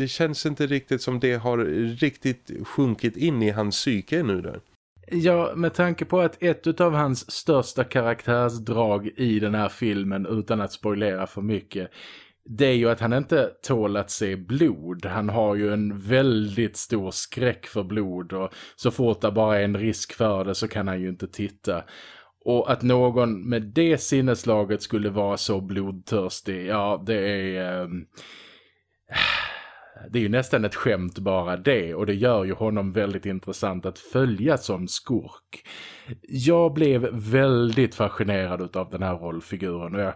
det känns inte riktigt som det har riktigt sjunkit in i hans psyke nu där. Ja, med tanke på att ett av hans största karaktärsdrag i den här filmen utan att spoilera för mycket det är ju att han inte tål att se blod. Han har ju en väldigt stor skräck för blod och så fort det bara är en risk för det så kan han ju inte titta. Och att någon med det sinneslaget skulle vara så blodtörstig, ja det är... Eh det är ju nästan ett skämt bara det och det gör ju honom väldigt intressant att följa som skurk. Jag blev väldigt fascinerad av den här rollfiguren och jag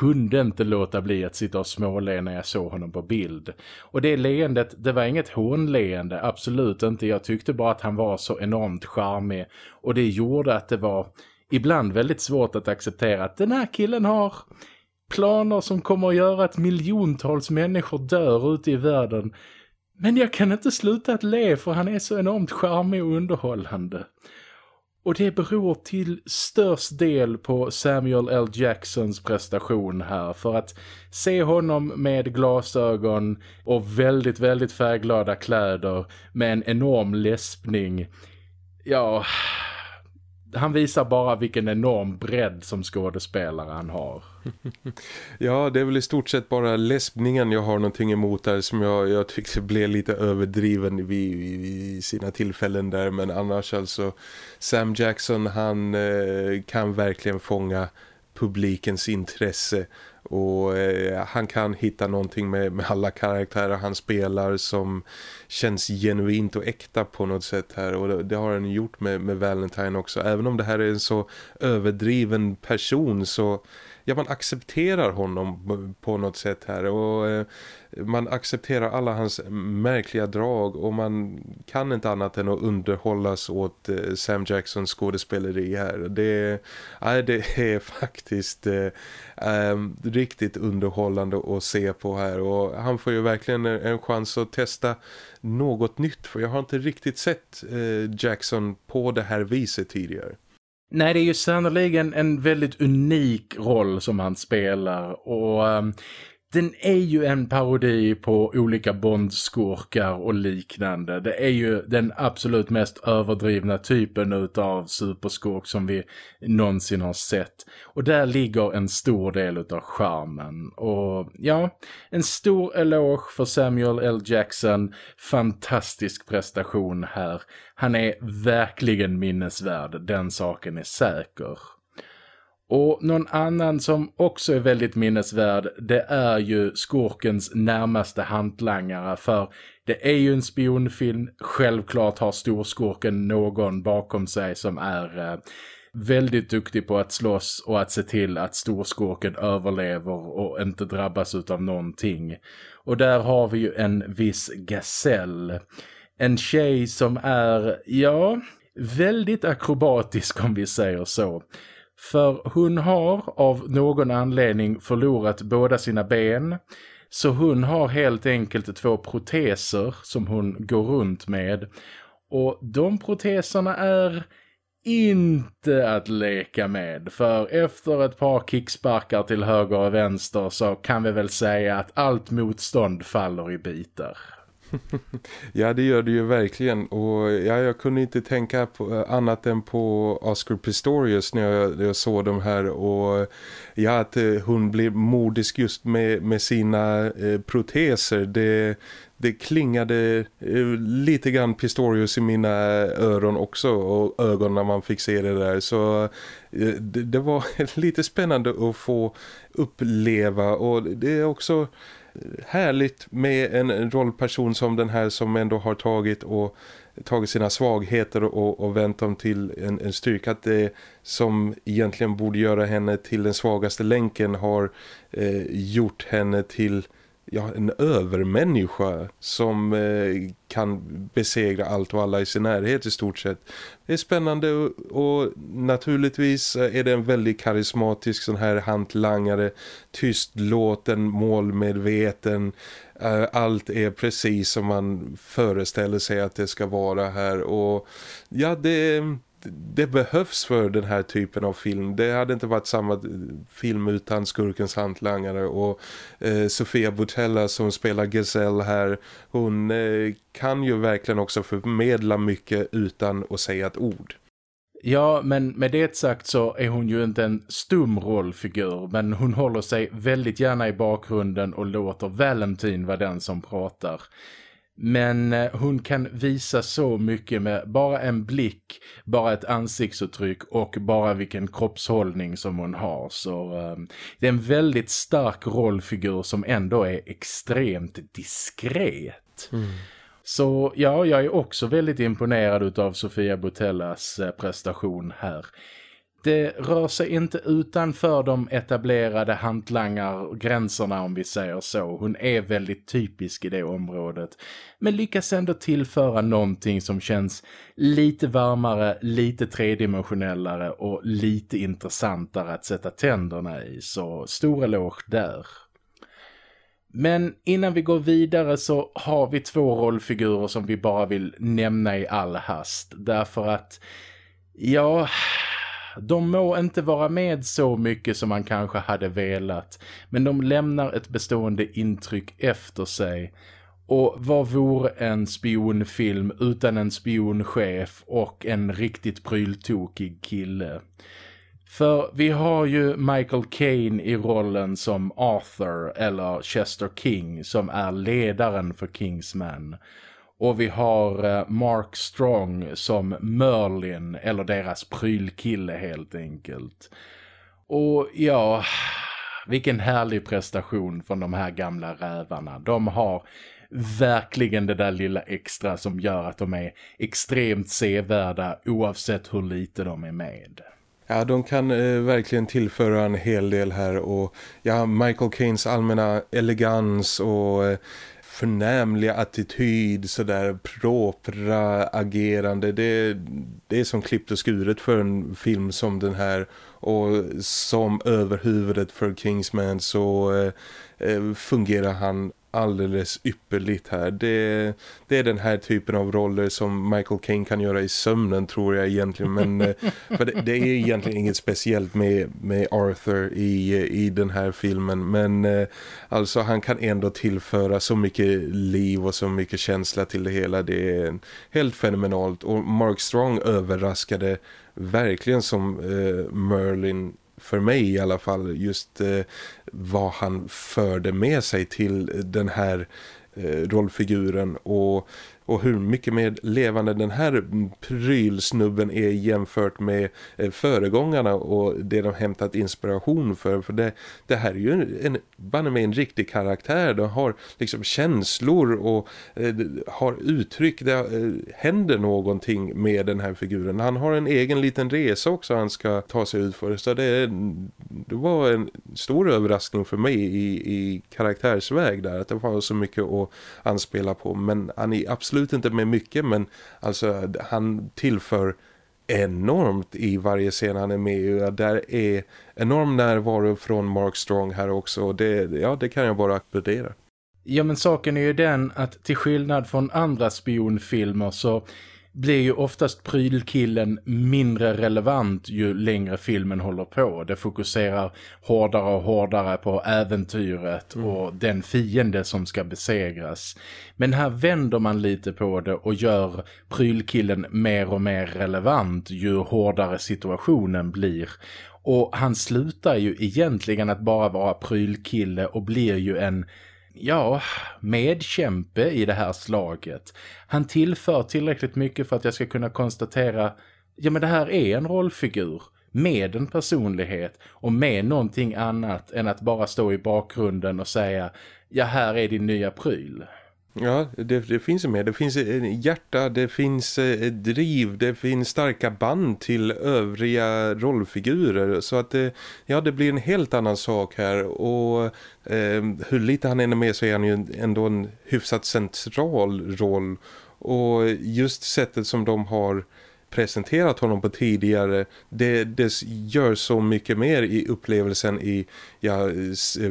kunde inte låta bli att sitta och småle när jag såg honom på bild. Och det leendet, det var inget hånleende, absolut inte. Jag tyckte bara att han var så enormt charmig och det gjorde att det var ibland väldigt svårt att acceptera att den här killen har planer som kommer att göra att miljontals människor dör ute i världen. Men jag kan inte sluta att le för han är så enormt charmig och underhållande. Och det beror till störst del på Samuel L. Jacksons prestation här. För att se honom med glasögon och väldigt, väldigt färgglada kläder med en enorm läspning. Ja, han visar bara vilken enorm bredd som skådespelare han har ja, det är väl i stort sett bara läspningen jag har någonting emot där som jag, jag tyckte blev lite överdriven vid, vid sina tillfällen där. Men annars alltså, Sam Jackson han eh, kan verkligen fånga publikens intresse och eh, han kan hitta någonting med, med alla karaktärer han spelar som känns genuint och äkta på något sätt här och det, det, har han gjort med, med Valentine också. Även om det här är en så överdriven person så ja, man accepterar honom på något sätt här och eh, man accepterar alla hans märkliga drag och man kan inte annat än att underhållas åt eh, Sam Jacksons skådespeleri här. Det, nej, det är faktiskt eh, ehm, riktigt underhållande att se på här och han får ju verkligen en chans att testa något nytt för jag har inte riktigt sett eh, Jackson på det här viset tidigare. Nej, det är ju sannoliken en väldigt unik roll som han spelar. Och um, den är ju en parodi på olika bondskurkar och liknande. Det är ju den absolut mest överdrivna typen av superskurk som vi någonsin har sett. Och där ligger en stor del av charmen. Och ja, en stor eloge för Samuel L. Jackson. Fantastisk prestation här. Han är verkligen minnesvärd, den saken är säker. Och någon annan som också är väldigt minnesvärd det är ju skurkens närmaste hantlangare för det är ju en spionfilm. Självklart har storskurken någon bakom sig som är eh, väldigt duktig på att slåss och att se till att storskurken överlever och inte drabbas av någonting. Och där har vi ju en viss gasell. En tjej som är, ja, väldigt akrobatisk om vi säger så. För hon har av någon anledning förlorat båda sina ben. Så hon har helt enkelt två proteser som hon går runt med. Och de proteserna är inte att leka med. För efter ett par kicksparkar till höger och vänster så kan vi väl säga att allt motstånd faller i bitar. ja, det gör det ju verkligen. Och ja, jag kunde inte tänka på, eh, annat än på Oscar Pistorius när jag, jag såg de här. Och ja, att eh, hon blev modisk just med, med sina eh, proteser. Det, det klingade eh, lite grann Pistorius i mina öron också och ögon när man fick se det där. Så eh, det, det var lite spännande att få uppleva och det är också härligt med en rollperson som den här som ändå har tagit och tagit sina svagheter och, och vänt dem till en, en styrka. Att det som egentligen borde göra henne till den svagaste länken har eh, gjort henne till ja, en övermänniska som eh, kan besegra allt och alla i sin närhet i stort sett. Det är spännande och, och, naturligtvis är det en väldigt karismatisk sån här hantlangare, tystlåten, målmedveten. Eh, allt är precis som man föreställer sig att det ska vara här och ja, det det behövs för den här typen av film. Det hade inte varit samma eh, film utan skurkens hantlangare och eh, Sofia Butella som spelar Gazelle här, hon eh, kan ju verkligen också förmedla mycket utan att säga ett ord. Ja, men med det sagt så är hon ju inte en stum rollfigur men hon håller sig väldigt gärna i bakgrunden och låter Valentin vara den som pratar. Men eh, hon kan visa så mycket med bara en blick, bara ett ansiktsuttryck och bara vilken kroppshållning som hon har. Så um, det är en väldigt stark rollfigur som ändå är extremt diskret. Mm. Så ja, jag är också väldigt imponerad av Sofia Botellas eh, prestation här. Det rör sig inte utanför de etablerade hantlangargränserna om vi säger så. Hon är väldigt typisk i det området. Men lyckas ändå tillföra någonting som känns lite varmare, lite tredimensionellare och lite intressantare att sätta tänderna i. Så stor eloge där. Men innan vi går vidare så har vi två rollfigurer som vi bara vill nämna i all hast. Därför att, ja de må inte vara med så mycket som man kanske hade velat, men de lämnar ett bestående intryck efter sig. Och vad vore en spionfilm utan en spionchef och en riktigt pryltokig kille? För vi har ju Michael Caine i rollen som Arthur eller Chester King som är ledaren för Kingsman. Och vi har eh, Mark Strong som Merlin eller deras prylkille helt enkelt. Och ja, vilken härlig prestation från de här gamla rävarna. De har verkligen det där lilla extra som gör att de är extremt sevärda oavsett hur lite de är med. Ja, de kan eh, verkligen tillföra en hel del här och ja, Michael Keynes allmänna elegans och eh, förnämliga attityd, sådär propra agerande. Det, det är som klippt och skuret för en film som den här och som överhuvudet för Kingsman så eh, eh fungerar han alldeles ypperligt här. Det, det är den här typen av roller som Michael Caine kan göra i sömnen tror jag egentligen. Men eh, för det, det, är egentligen inget speciellt med, med Arthur i, i den här filmen. Men eh, alltså han kan ändå tillföra så mycket liv och så mycket känsla till det hela. Det är helt fenomenalt. Och Mark Strong överraskade verkligen som eh, Merlin för mig i alla fall just eh, vad han förde med sig till den här eh, rollfiguren. Och och hur mycket mer levande den här prylsnubben är jämfört med eh, föregångarna och det de hämtat inspiration för. För det, det här är ju en, en, med en riktig karaktär. De har liksom känslor och eh, har uttryck. Det eh, händer någonting med den här figuren. Han har en egen liten resa också han ska ta sig ut för. Så det, det var en stor överraskning för mig i, i karaktärsväg där. Att det var så mycket att anspela på. Men han är absolut absolut inte med mycket men alltså han tillför enormt i varje scen han är med i. Där är enorm närvaro från Mark Strong här också. Det, ja, det kan jag bara applådera. Ja men saken är ju den att till skillnad från andra spionfilmer så blir ju oftast prylkillen mindre relevant ju längre filmen håller på. Det fokuserar hårdare och hårdare på äventyret mm. och den fiende som ska besegras. Men här vänder man lite på det och gör prylkillen mer och mer relevant ju hårdare situationen blir. Och han slutar ju egentligen att bara vara prylkille och blir ju en ja, medkämpe i det här slaget. Han tillför tillräckligt mycket för att jag ska kunna konstatera ja men det här är en rollfigur med en personlighet och med någonting annat än att bara stå i bakgrunden och säga ja här är din nya pryl. Ja, det, det finns mer. Det finns hjärta, det finns eh, driv, det finns starka band till övriga rollfigurer. Så att det, ja, det blir en helt annan sak här. Och eh, hur lite han än är med så är han ju ändå en hyfsat central roll. Och just sättet som de har presenterat honom på tidigare det, det gör så mycket mer i upplevelsen i ja,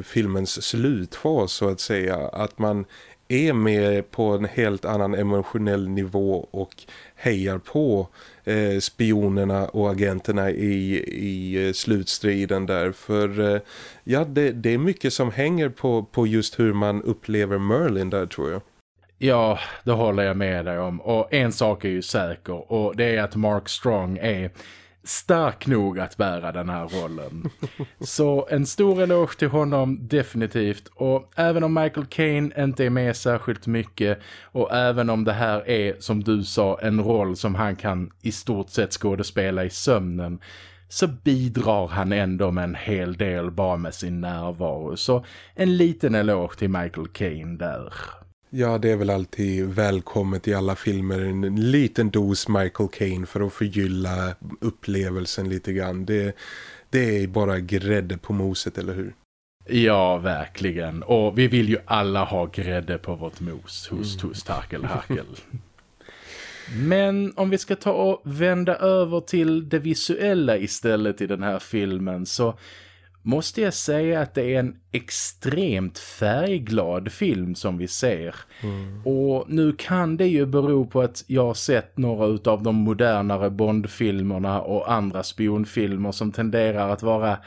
filmens slutfas så att säga att man är med på en helt annan emotionell nivå och hejar på eh, spionerna och agenterna i, i eh, slutstriden där. För eh, ja, det, det är mycket som hänger på, på just hur man upplever Merlin där tror jag. Ja, det håller jag med dig om. Och en sak är ju säker och det är att Mark Strong är stark nog att bära den här rollen. Så en stor eloge till honom definitivt och även om Michael Caine inte är med särskilt mycket och även om det här är som du sa en roll som han kan i stort sett skådespela i sömnen så bidrar han ändå med en hel del bara med sin närvaro. Så en liten eloge till Michael Caine där. Ja, det är väl alltid välkommet i alla filmer. En liten dos Michael Caine för att förgylla upplevelsen lite grann. Det, det är bara grädde på moset, eller hur? Ja, verkligen. Och vi vill ju alla ha grädde på vårt mos. Hust, hust, harkel, harkel. Men om vi ska ta och vända över till det visuella istället i den här filmen så måste jag säga att det är en extremt färgglad film som vi ser. Mm. Och nu kan det ju bero på att jag har sett några av de modernare Bondfilmerna och andra spionfilmer som tenderar att vara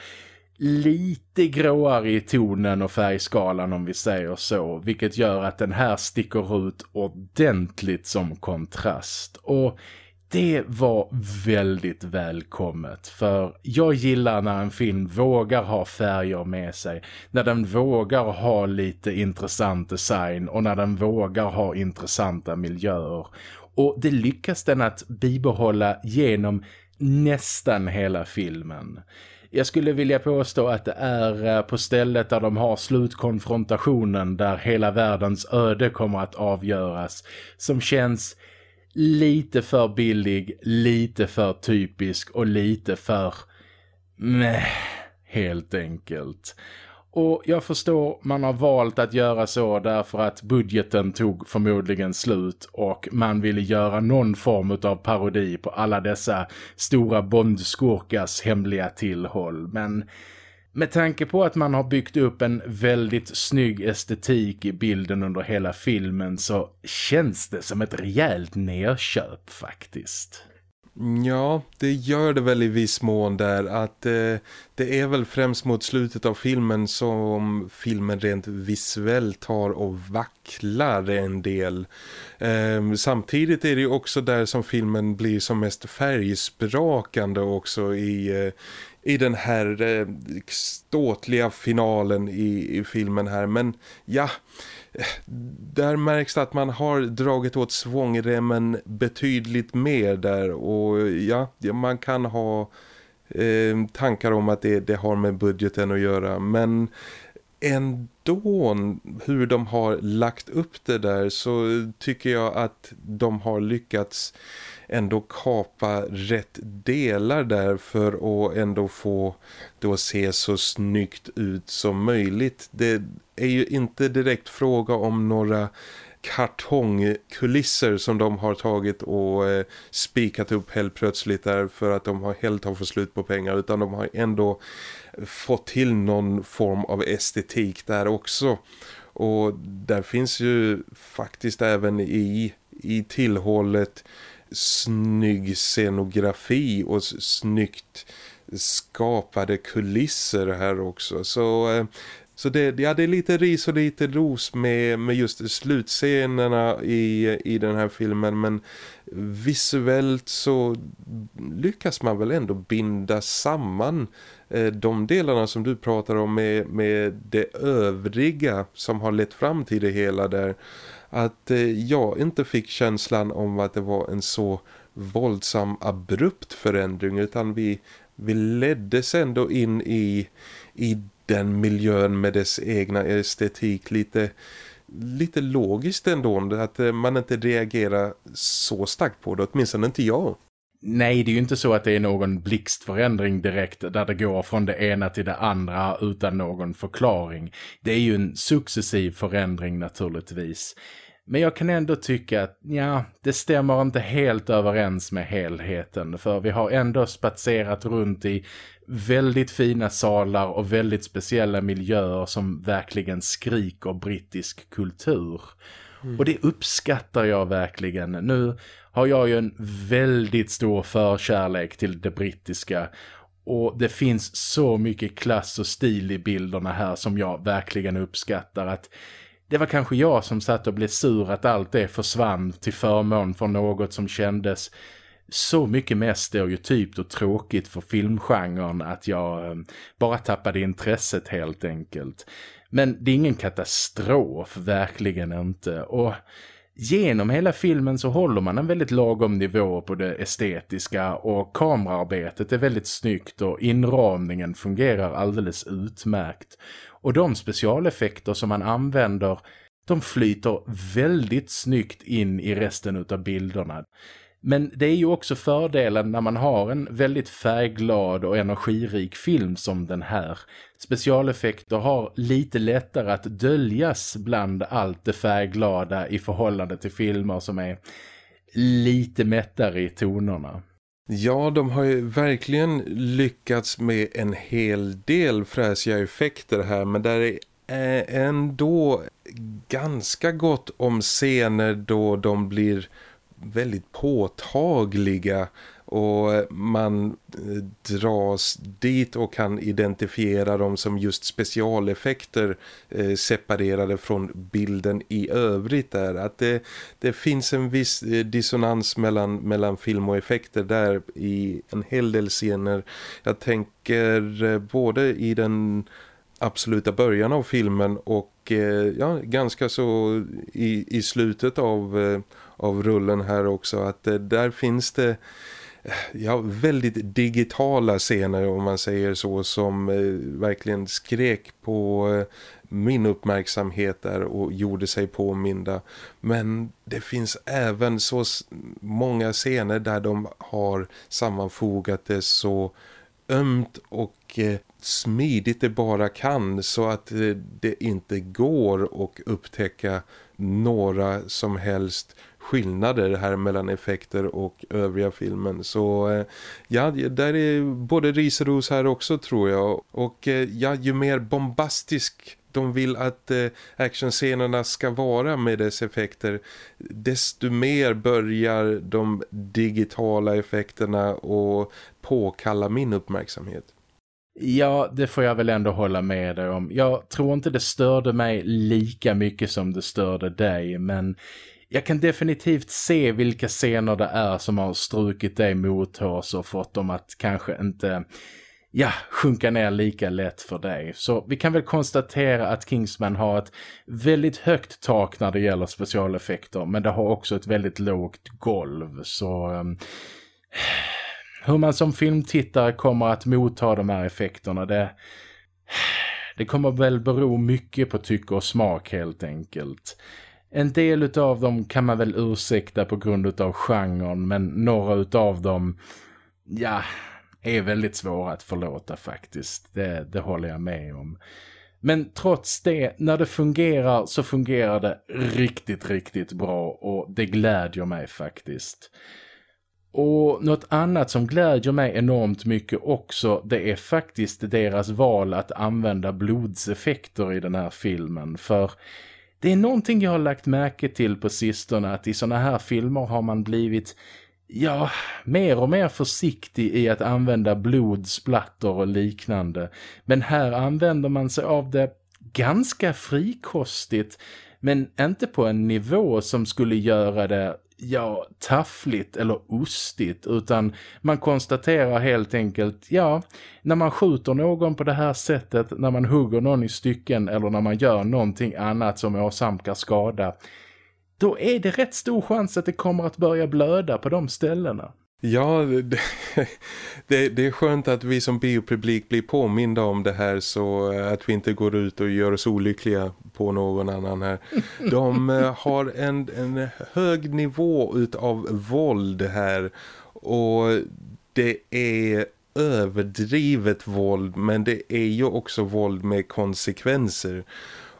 lite gråare i tonen och färgskalan om vi säger så. Vilket gör att den här sticker ut ordentligt som kontrast. Och det var väldigt välkommet för jag gillar när en film vågar ha färger med sig. När den vågar ha lite intressant design och när den vågar ha intressanta miljöer. Och det lyckas den att bibehålla genom nästan hela filmen. Jag skulle vilja påstå att det är eh, på stället där de har slutkonfrontationen där hela världens öde kommer att avgöras som känns lite för billig, lite för typisk och lite för meh, helt enkelt. Och jag förstår man har valt att göra så därför att budgeten tog förmodligen slut och man ville göra någon form av parodi på alla dessa stora bondskurkas hemliga tillhåll. Men med tanke på att man har byggt upp en väldigt snygg estetik i bilden under hela filmen så känns det som ett rejält nedköp faktiskt. Ja, det gör det väl i viss mån där att eh, det är väl främst mot slutet av filmen som filmen rent visuellt tar och vacklar en del. Eh, samtidigt är det ju också där som filmen blir som mest färgsprakande också i, eh, i den här eh, ståtliga finalen i, i filmen här. Men ja, där märks det att man har dragit åt svångremmen betydligt mer där. Och ja, man kan ha eh, tankar om att det, det har med budgeten att göra. Men ändå hur de har lagt upp det där så tycker jag att de har lyckats ändå kapa rätt delar där för att ändå få då se så snyggt ut som möjligt. Det är ju inte direkt fråga om några kartongkulisser som de har tagit och eh, spikat upp helt plötsligt där för att de har helt har fått slut på pengar utan de har ändå fått till någon form av estetik där också. Och där finns ju faktiskt även i, i tillhållet snygg scenografi och snyggt skapade kulisser här också. Så, eh, så det, ja, det är lite ris och lite ros med, med just slutscenerna i, i den här filmen. Men visuellt så lyckas man väl ändå binda samman eh, de delarna som du pratar om med, med det övriga som har lett fram till det hela där. Att eh, jag inte fick känslan om att det var en så våldsam abrupt förändring utan vi, vi leddes ändå in i, i den miljön med dess egna estetik lite, lite logiskt ändå att eh, man inte reagerar så starkt på det, åtminstone inte jag. Nej, det är ju inte så att det är någon blixtförändring direkt där det går från det ena till det andra utan någon förklaring. Det är ju en successiv förändring naturligtvis. Men jag kan ändå tycka att ja, det stämmer inte helt överens med helheten. För vi har ändå spatserat runt i väldigt fina salar och väldigt speciella miljöer som verkligen skriker brittisk kultur. Mm. Och det uppskattar jag verkligen. Nu har jag ju en väldigt stor förkärlek till det brittiska och det finns så mycket klass och stil i bilderna här som jag verkligen uppskattar att det var kanske jag som satt och blev sur att allt det försvann till förmån för något som kändes så mycket mer stereotypt och tråkigt för filmgenren att jag eh, bara tappade intresset helt enkelt. Men det är ingen katastrof, verkligen inte. Och genom hela filmen så håller man en väldigt lagom nivå på det estetiska och kamerarbetet är väldigt snyggt och inramningen fungerar alldeles utmärkt. Och de specialeffekter som man använder de flyter väldigt snyggt in i resten av bilderna. Men det är ju också fördelen när man har en väldigt färgglad och energirik film som den här. Specialeffekter har lite lättare att döljas bland allt det färgglada i förhållande till filmer som är lite mättare i tonerna. Ja, de har ju verkligen lyckats med en hel del fräsiga effekter här men där är eh, ändå ganska gott om scener då de blir väldigt påtagliga och man eh, dras dit och kan identifiera dem som just specialeffekter eh, separerade från bilden i övrigt där. Att det, det finns en viss eh, dissonans mellan, mellan film och effekter där i en hel del scener. Jag tänker eh, både i den absoluta början av filmen och eh, ja, ganska så i, i slutet av, eh, av rullen här också att eh, där finns det ja, väldigt digitala scener om man säger så som eh, verkligen skrek på eh, min uppmärksamhet där och gjorde sig påminda. Men det finns även så många scener där de har sammanfogat det så ömt och eh, smidigt det bara kan så att eh, det inte går att upptäcka några som helst skillnader här mellan effekter och övriga filmen. Så eh, ja, där är både ris och ros här också tror jag. Och eh, ja, ju mer bombastisk de vill att eh, actionscenerna ska vara med dess effekter desto mer börjar de digitala effekterna och påkalla min uppmärksamhet. Ja, det får jag väl ändå hålla med dig om. Jag tror inte det störde mig lika mycket som det störde dig, men jag kan definitivt se vilka scener det är som har strukit dig mot oss och fått dem att kanske inte ja, sjunka ner lika lätt för dig. Så vi kan väl konstatera att Kingsman har ett väldigt högt tak när det gäller specialeffekter men det har också ett väldigt lågt golv. Så um, hur man som filmtittare kommer att motta de här effekterna det, det kommer väl bero mycket på tycke och smak helt enkelt. En del av dem kan man väl ursäkta på grund av genren men några av dem, ja, är väldigt svåra att förlåta faktiskt. Det, det håller jag med om. Men trots det, när det fungerar så fungerar det riktigt, riktigt bra och det glädjer mig faktiskt. Och något annat som glädjer mig enormt mycket också det är faktiskt deras val att använda blodseffekter i den här filmen. För det är någonting jag har lagt märke till på sistone att i såna här filmer har man blivit ja, mer och mer försiktig i att använda blod, splatter och liknande. Men här använder man sig av det ganska frikostigt men inte på en nivå som skulle göra det ja, taffligt eller ostigt utan man konstaterar helt enkelt, ja, när man skjuter någon på det här sättet, när man hugger någon i stycken eller när man gör någonting annat som åsamkar skada, då är det rätt stor chans att det kommer att börja blöda på de ställena. Ja, det, det, det, är skönt att vi som biopublik blir påminda om det här så att vi inte går ut och gör oss olyckliga på någon annan här. De eh, har en, en hög nivå av våld här och det är överdrivet våld men det är ju också våld med konsekvenser.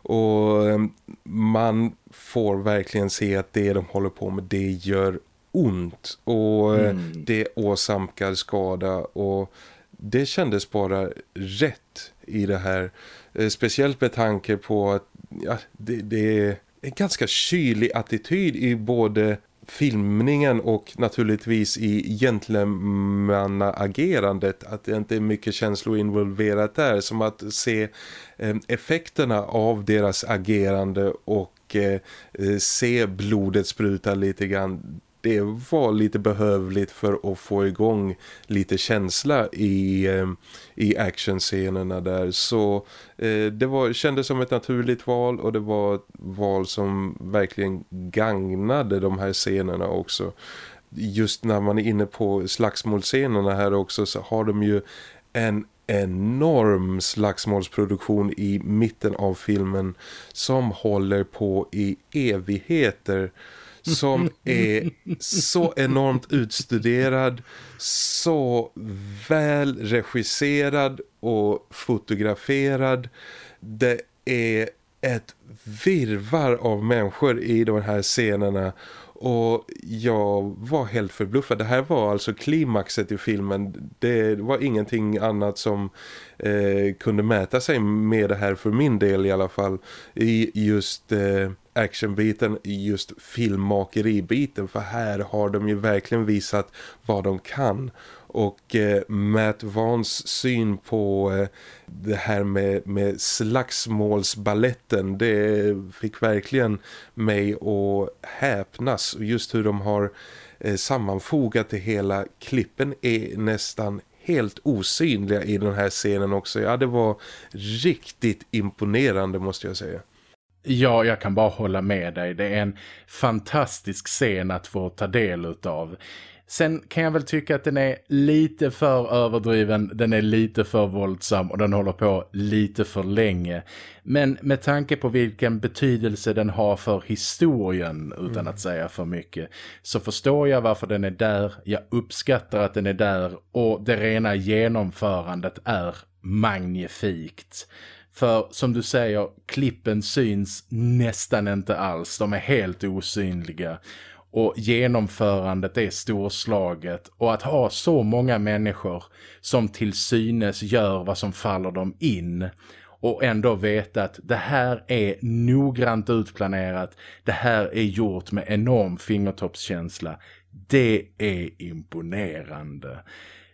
Och eh, man får verkligen se att det de håller på med det gör ont och eh, mm. det åsamkar skada och det kändes bara rätt i det här. Eh, speciellt med tanke på att ja, det, det är en ganska kylig attityd i både filmningen och naturligtvis i gentlemannaagerandet att det inte är mycket känslor involverat där som att se eh, effekterna av deras agerande och eh, se blodet spruta lite grann det var lite behövligt för att få igång lite känsla i, eh, i actionscenerna där. Så eh, det var, kändes som ett naturligt val och det var ett val som verkligen gagnade de här scenerna också. Just när man är inne på slagsmålscenerna här också så har de ju en enorm slagsmålsproduktion i mitten av filmen som håller på i evigheter som är så enormt utstuderad, så väl regisserad och fotograferad. Det är ett virvar av människor i de här scenerna och jag var helt förbluffad. Det här var alltså klimaxet i filmen. Det var ingenting annat som eh, kunde mäta sig med det här för min del i alla fall. I just eh, actionbiten, i just filmmakeribiten. För här har de ju verkligen visat vad de kan. Och eh, Matt Vans syn på eh, det här med, med slagsmålsballetten det fick verkligen mig att häpnas. Och just hur de har eh, sammanfogat det hela. Klippen är nästan helt osynliga i den här scenen också. Ja, det var riktigt imponerande måste jag säga. Ja, jag kan bara hålla med dig. Det är en fantastisk scen att få ta del utav. Sen kan jag väl tycka att den är lite för överdriven, den är lite för våldsam och den håller på lite för länge. Men med tanke på vilken betydelse den har för historien, utan mm. att säga för mycket, så förstår jag varför den är där. Jag uppskattar att den är där och det rena genomförandet är magnifikt. För som du säger, klippen syns nästan inte alls. De är helt osynliga och genomförandet är storslaget. Och att ha så många människor som till synes gör vad som faller dem in. Och ändå veta att det här är noggrant utplanerat, det här är gjort med enorm fingertoppskänsla. Det är imponerande.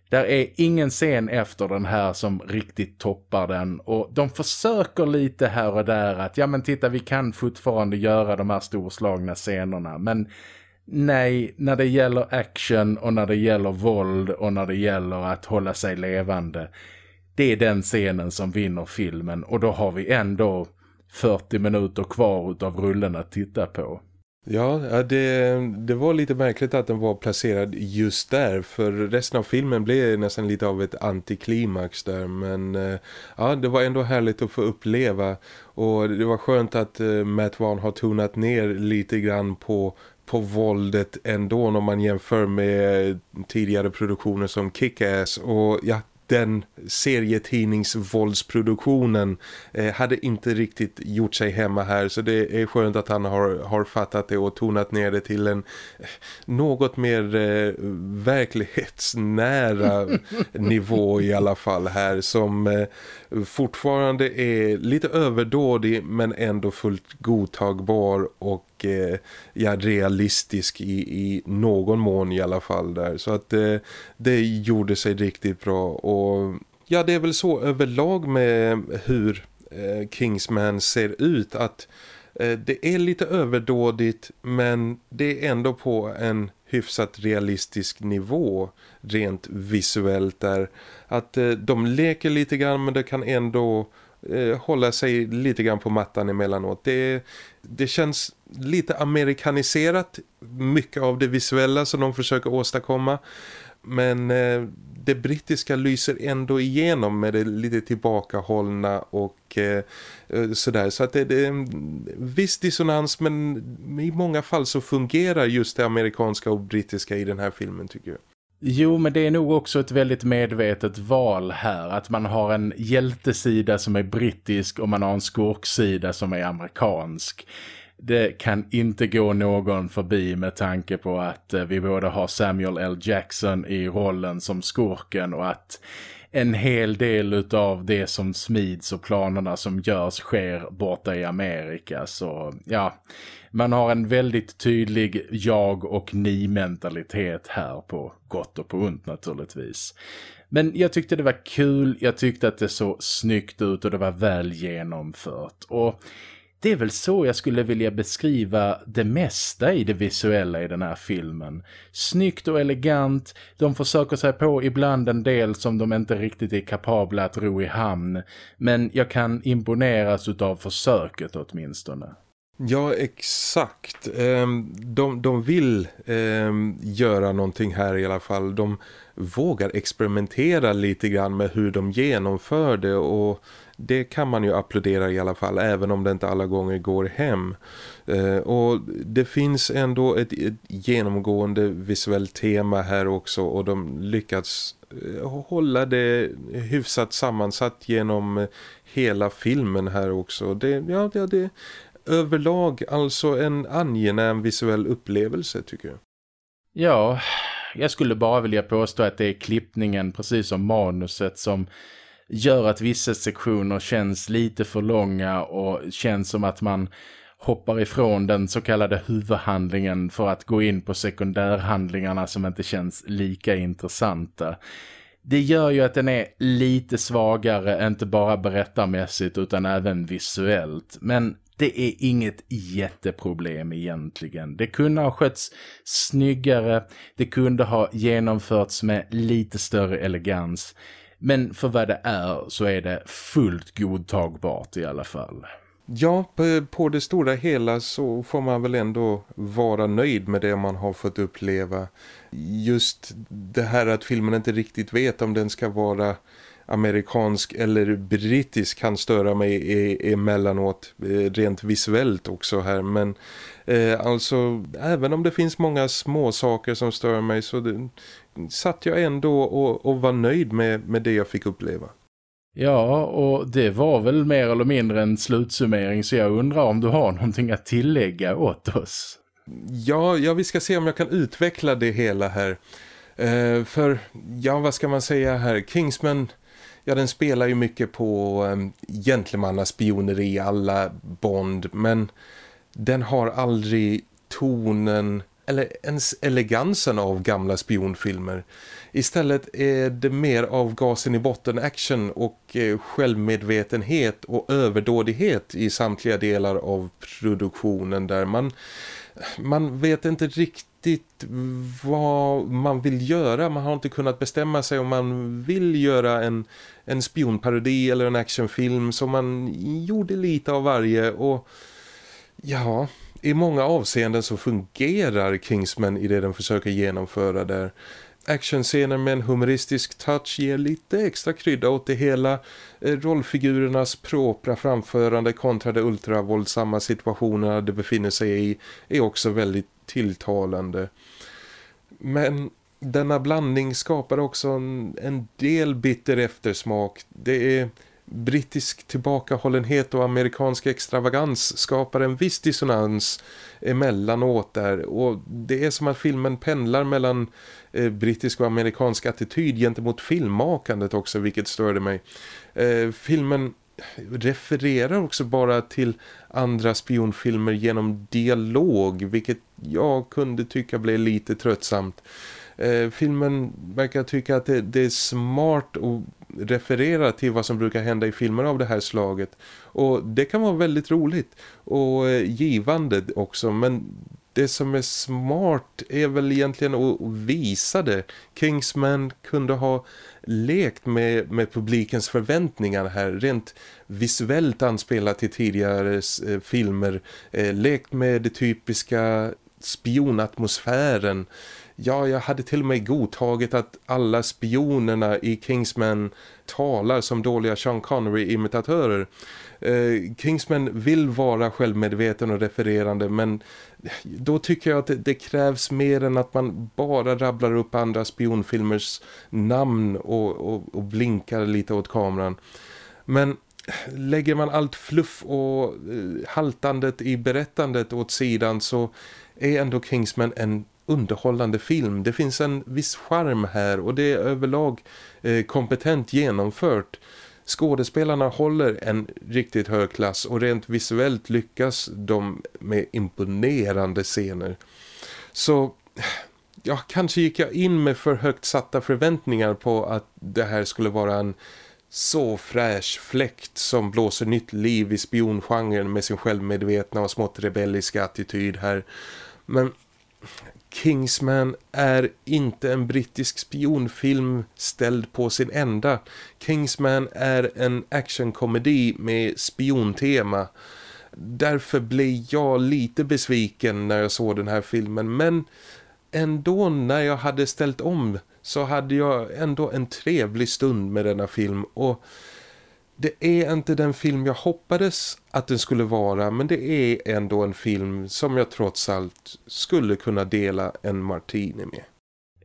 Där är ingen scen efter den här som riktigt toppar den. Och de försöker lite här och där att ja men titta vi kan fortfarande göra de här storslagna scenerna. Men nej, när det gäller action och när det gäller våld och när det gäller att hålla sig levande det är den scenen som vinner filmen och då har vi ändå 40 minuter kvar av rullen att titta på. Ja, det, det var lite märkligt att den var placerad just där för resten av filmen blev nästan lite av ett antiklimax där men eh, ja, det var ändå härligt att få uppleva och det var skönt att eh, Matt Vaughn har tonat ner lite grann på på våldet ändå när man jämför med tidigare produktioner som Kick-Ass. Och ja, den serietidningsvåldsproduktionen eh, hade inte riktigt gjort sig hemma här. Så det är skönt att han har, har fattat det och tonat ner det till en eh, något mer eh, verklighetsnära nivå i alla fall här som eh, fortfarande är lite överdådig men ändå fullt godtagbar och och eh, ja, realistisk i, i någon mån i alla fall där. Så att eh, det gjorde sig riktigt bra och ja det är väl så överlag med hur eh, Kingsman ser ut att eh, det är lite överdådigt men det är ändå på en hyfsat realistisk nivå rent visuellt där. Att eh, de leker lite grann men det kan ändå eh, hålla sig lite grann på mattan emellanåt. Det, det känns lite amerikaniserat mycket av det visuella som de försöker åstadkomma. Men eh, det brittiska lyser ändå igenom med det lite tillbakahållna och eh, eh sådär. Så att det, det är en viss dissonans men i många fall så fungerar just det amerikanska och brittiska i den här filmen tycker jag. Jo, men det är nog också ett väldigt medvetet val här. Att man har en hjältesida som är brittisk och man har en skurksida som är amerikansk. Det kan inte gå någon förbi med tanke på att eh, vi både har Samuel L. Jackson i rollen som skurken och att en hel del av det som smids och planerna som görs sker borta i Amerika. Så ja, man har en väldigt tydlig jag- och ni-mentalitet här på gott och på ont naturligtvis. Men jag tyckte det var kul, jag tyckte att det såg snyggt ut och det var väl genomfört. Och det är väl så jag skulle vilja beskriva det mesta i det visuella i den här filmen. Snyggt och elegant, de försöker sig på ibland en del som de inte riktigt är kapabla att ro i hamn. Men jag kan imponeras av försöket åtminstone. Ja, exakt. Ehm, de, de vill ehm, göra någonting här i alla fall. De vågar experimentera lite grann med hur de genomför det och det kan man ju applådera i alla fall även om det inte alla gånger går hem. Eh, och det finns ändå ett, ett genomgående visuellt tema här också och de lyckats eh, hålla det hyfsat sammansatt genom hela filmen här också. Det, ja, det, det överlag alltså en angenäm visuell upplevelse tycker jag. Ja, jag skulle bara vilja påstå att det är klippningen precis som manuset som gör att vissa sektioner känns lite för långa och känns som att man hoppar ifrån den så kallade huvudhandlingen för att gå in på sekundärhandlingarna som inte känns lika intressanta. Det gör ju att den är lite svagare, inte bara berättarmässigt utan även visuellt. Men det är inget jätteproblem egentligen. Det kunde ha skötts snyggare, det kunde ha genomförts med lite större elegans. Men för vad det är så är det fullt godtagbart i alla fall. Ja, på det stora hela så får man väl ändå vara nöjd med det man har fått uppleva. Just det här att filmen inte riktigt vet om den ska vara amerikansk eller brittisk kan störa mig e, emellanåt e, rent visuellt också här men eh, alltså även om det finns många små saker som stör mig så det, satt jag ändå och, och var nöjd med, med det jag fick uppleva. Ja, och det var väl mer eller mindre en slutsummering så jag undrar om du har någonting att tillägga åt oss. Ja, ja vi ska se om jag kan utveckla det hela här. Uh, för, ja vad ska man säga här, Kingsman ja den spelar ju mycket på um, gentlemannaspioneri alla Bond men den har aldrig tonen eller ens elegansen av gamla spionfilmer. Istället är det mer av gasen i botten action och eh, självmedvetenhet och överdådighet i samtliga delar av produktionen där man, man vet inte riktigt vad man vill göra. Man har inte kunnat bestämma sig om man vill göra en, en spionparodi eller en actionfilm som man gjorde lite av varje och ja, i många avseenden så fungerar Kingsman i det den försöker genomföra där. Actionscener med en humoristisk touch ger lite extra krydda åt det hela. Eh, rollfigurernas propra framförande kontra de ultravåldsamma situationerna de befinner sig i är också väldigt tilltalande. Men denna blandning skapar också en, en del bitter eftersmak. Det är brittisk tillbakahållenhet och amerikansk extravagans skapar en viss dissonans emellanåt där och det är som att filmen pendlar mellan eh, brittisk och amerikansk attityd gentemot filmmakandet också vilket störde mig. Eh, filmen refererar också bara till andra spionfilmer genom dialog vilket jag kunde tycka blev lite tröttsamt. Eh, filmen verkar tycka att det, det, är smart att refererar till vad som brukar hända i filmer av det här slaget. Och det kan vara väldigt roligt och eh, givande också men det som är smart är väl egentligen att visa det. Kingsman kunde ha lekt med, med publikens förväntningar här. Rent visuellt anspelat till tidigare eh, filmer. Eh, lekt med det typiska spionatmosfären. Ja, jag hade till och med godtagit att alla spionerna i Kingsman talar som dåliga Sean Connery-imitatörer. Eh, Kingsman vill vara självmedveten och refererande men då tycker jag att det, det, krävs mer än att man bara rabblar upp andra spionfilmers namn och, och, och blinkar lite åt kameran. Men lägger man allt fluff och eh, haltandet i berättandet åt sidan så är ändå Kingsman en underhållande film. Det finns en viss charm här och det är överlag eh, kompetent genomfört. Skådespelarna håller en riktigt hög klass och rent visuellt lyckas de med imponerande scener. Så ja, kanske gick jag in med för högt satta förväntningar på att det här skulle vara en så fräsch fläkt som blåser nytt liv i spiongenren med sin självmedvetna och smått rebelliska attityd här. Men Kingsman är inte en brittisk spionfilm ställd på sin ända. Kingsman är en actionkomedi med spiontema. Därför blev jag lite besviken när jag såg den här filmen men ändå när jag hade ställt om så hade jag ändå en trevlig stund med denna film och det är inte den film jag hoppades att den skulle vara men det är ändå en film som jag trots allt skulle kunna dela en martini med.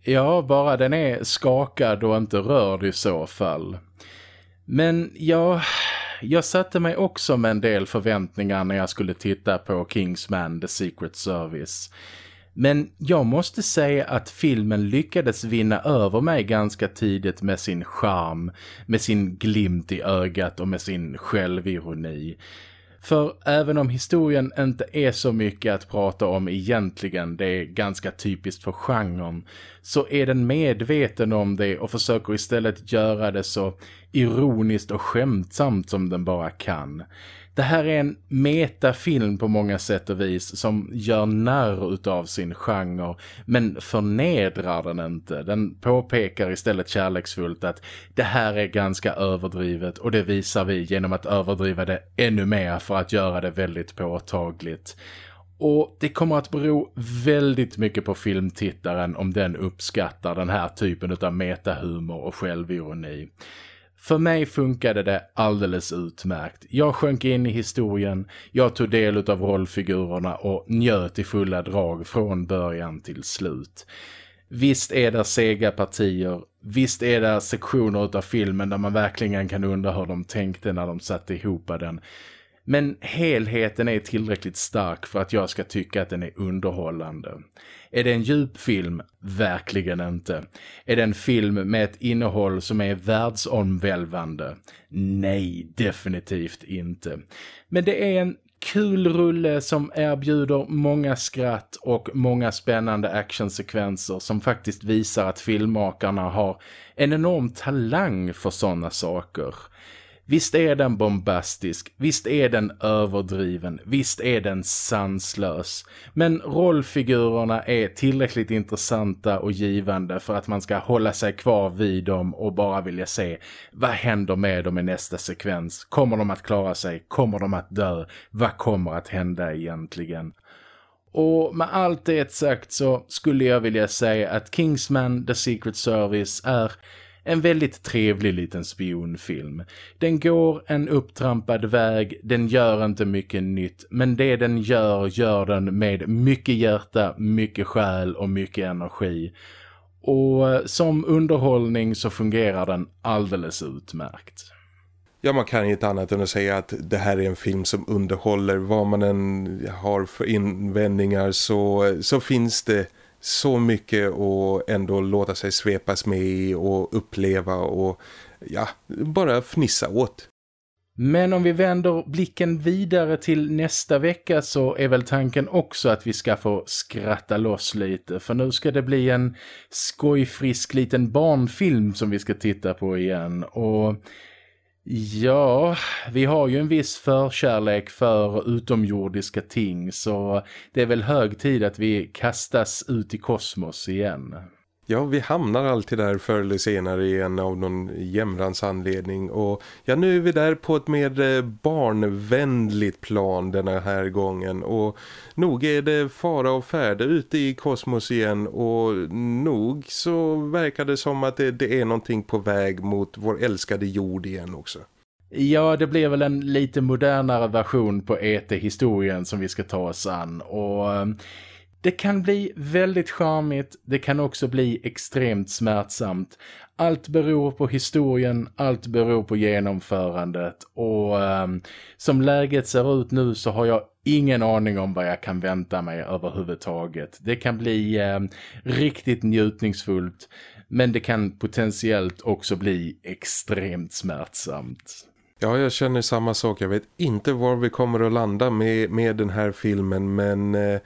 Ja, bara den är skakad och inte rörd i så fall. Men ja, jag satte mig också med en del förväntningar när jag skulle titta på Kingsman The Secret Service. Men jag måste säga att filmen lyckades vinna över mig ganska tidigt med sin charm, med sin glimt i ögat och med sin självironi. För även om historien inte är så mycket att prata om egentligen, det är ganska typiskt för genren, så är den medveten om det och försöker istället göra det så ironiskt och skämtsamt som den bara kan. Det här är en metafilm på många sätt och vis som gör narr utav sin genre men förnedrar den inte. Den påpekar istället kärleksfullt att det här är ganska överdrivet och det visar vi genom att överdriva det ännu mer för att göra det väldigt påtagligt. Och det kommer att bero väldigt mycket på filmtittaren om den uppskattar den här typen av metahumor och självironi. För mig funkade det alldeles utmärkt. Jag sjönk in i historien, jag tog del av rollfigurerna och njöt i fulla drag från början till slut. Visst är det sega partier, visst är det sektioner av filmen där man verkligen kan undra hur de tänkte när de satte ihop den. Men helheten är tillräckligt stark för att jag ska tycka att den är underhållande. Är det en djup film? Verkligen inte. Är det en film med ett innehåll som är världsomvälvande? Nej, definitivt inte. Men det är en kul rulle som erbjuder många skratt och många spännande actionsekvenser som faktiskt visar att filmmakarna har en enorm talang för sådana saker. Visst är den bombastisk, visst är den överdriven, visst är den sanslös. Men rollfigurerna är tillräckligt intressanta och givande för att man ska hålla sig kvar vid dem och bara vilja se vad händer med dem i nästa sekvens. Kommer de att klara sig? Kommer de att dö? Vad kommer att hända egentligen? Och med allt det sagt så skulle jag vilja säga att Kingsman The Secret Service är en väldigt trevlig liten spionfilm. Den går en upptrampad väg, den gör inte mycket nytt, men det den gör, gör den med mycket hjärta, mycket själ och mycket energi. Och eh, som underhållning så fungerar den alldeles utmärkt. Ja, man kan inte annat än att säga att det här är en film som underhåller. Vad man än har för invändningar så, eh, så finns det så mycket att ändå låta sig svepas med i och uppleva och ja, bara fnissa åt. Men om vi vänder blicken vidare till nästa vecka så är väl tanken också att vi ska få skratta loss lite. För nu ska det bli en skojfrisk liten barnfilm som vi ska titta på igen. Och ja, vi har ju en viss förkärlek för utomjordiska ting så det är väl hög tid att vi kastas ut i kosmos igen. Ja, vi hamnar alltid där förr eller senare igen av någon jämrans anledning och ja, nu är vi där på ett mer eh, barnvänligt plan den här gången. Och nog är det fara och färde ute i kosmos igen. Och nog så verkar det som att det, det är någonting på väg mot vår älskade jord igen också. Ja, det blir väl en lite modernare version på ET-historien som vi ska ta oss an. Och eh, det kan bli väldigt charmigt, det kan också bli extremt smärtsamt. Allt beror på historien, allt beror på genomförandet och eh, som läget ser ut nu så har jag ingen aning om vad jag kan vänta mig överhuvudtaget. Det kan bli eh, riktigt njutningsfullt men det kan potentiellt också bli extremt smärtsamt. Ja, jag känner samma sak. Jag vet inte var vi kommer att landa med, med den här filmen men... Eh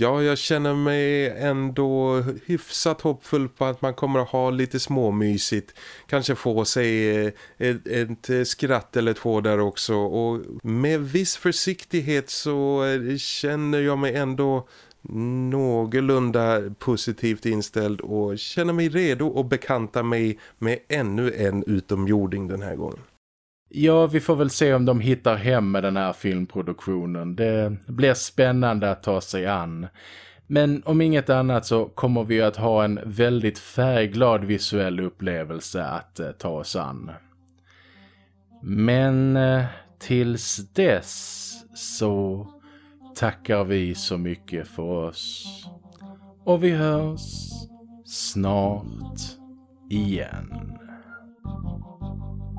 Ja, jag känner mig ändå hyfsat hoppfull på att man kommer att ha lite småmysigt. Kanske få sig eh, ett, ett skratt eller två där också. Och med viss försiktighet så eh, känner jag mig ändå någorlunda positivt inställd och känner mig redo att bekanta mig med ännu en utomjording den här gången. Ja, vi får väl se om de hittar hem med den här filmproduktionen. Det blir spännande att ta sig an. Men om inget annat så kommer vi att ha en väldigt färgglad visuell upplevelse att eh, ta oss an. Men eh, tills dess så tackar vi så mycket för oss. Och vi hörs snart igen.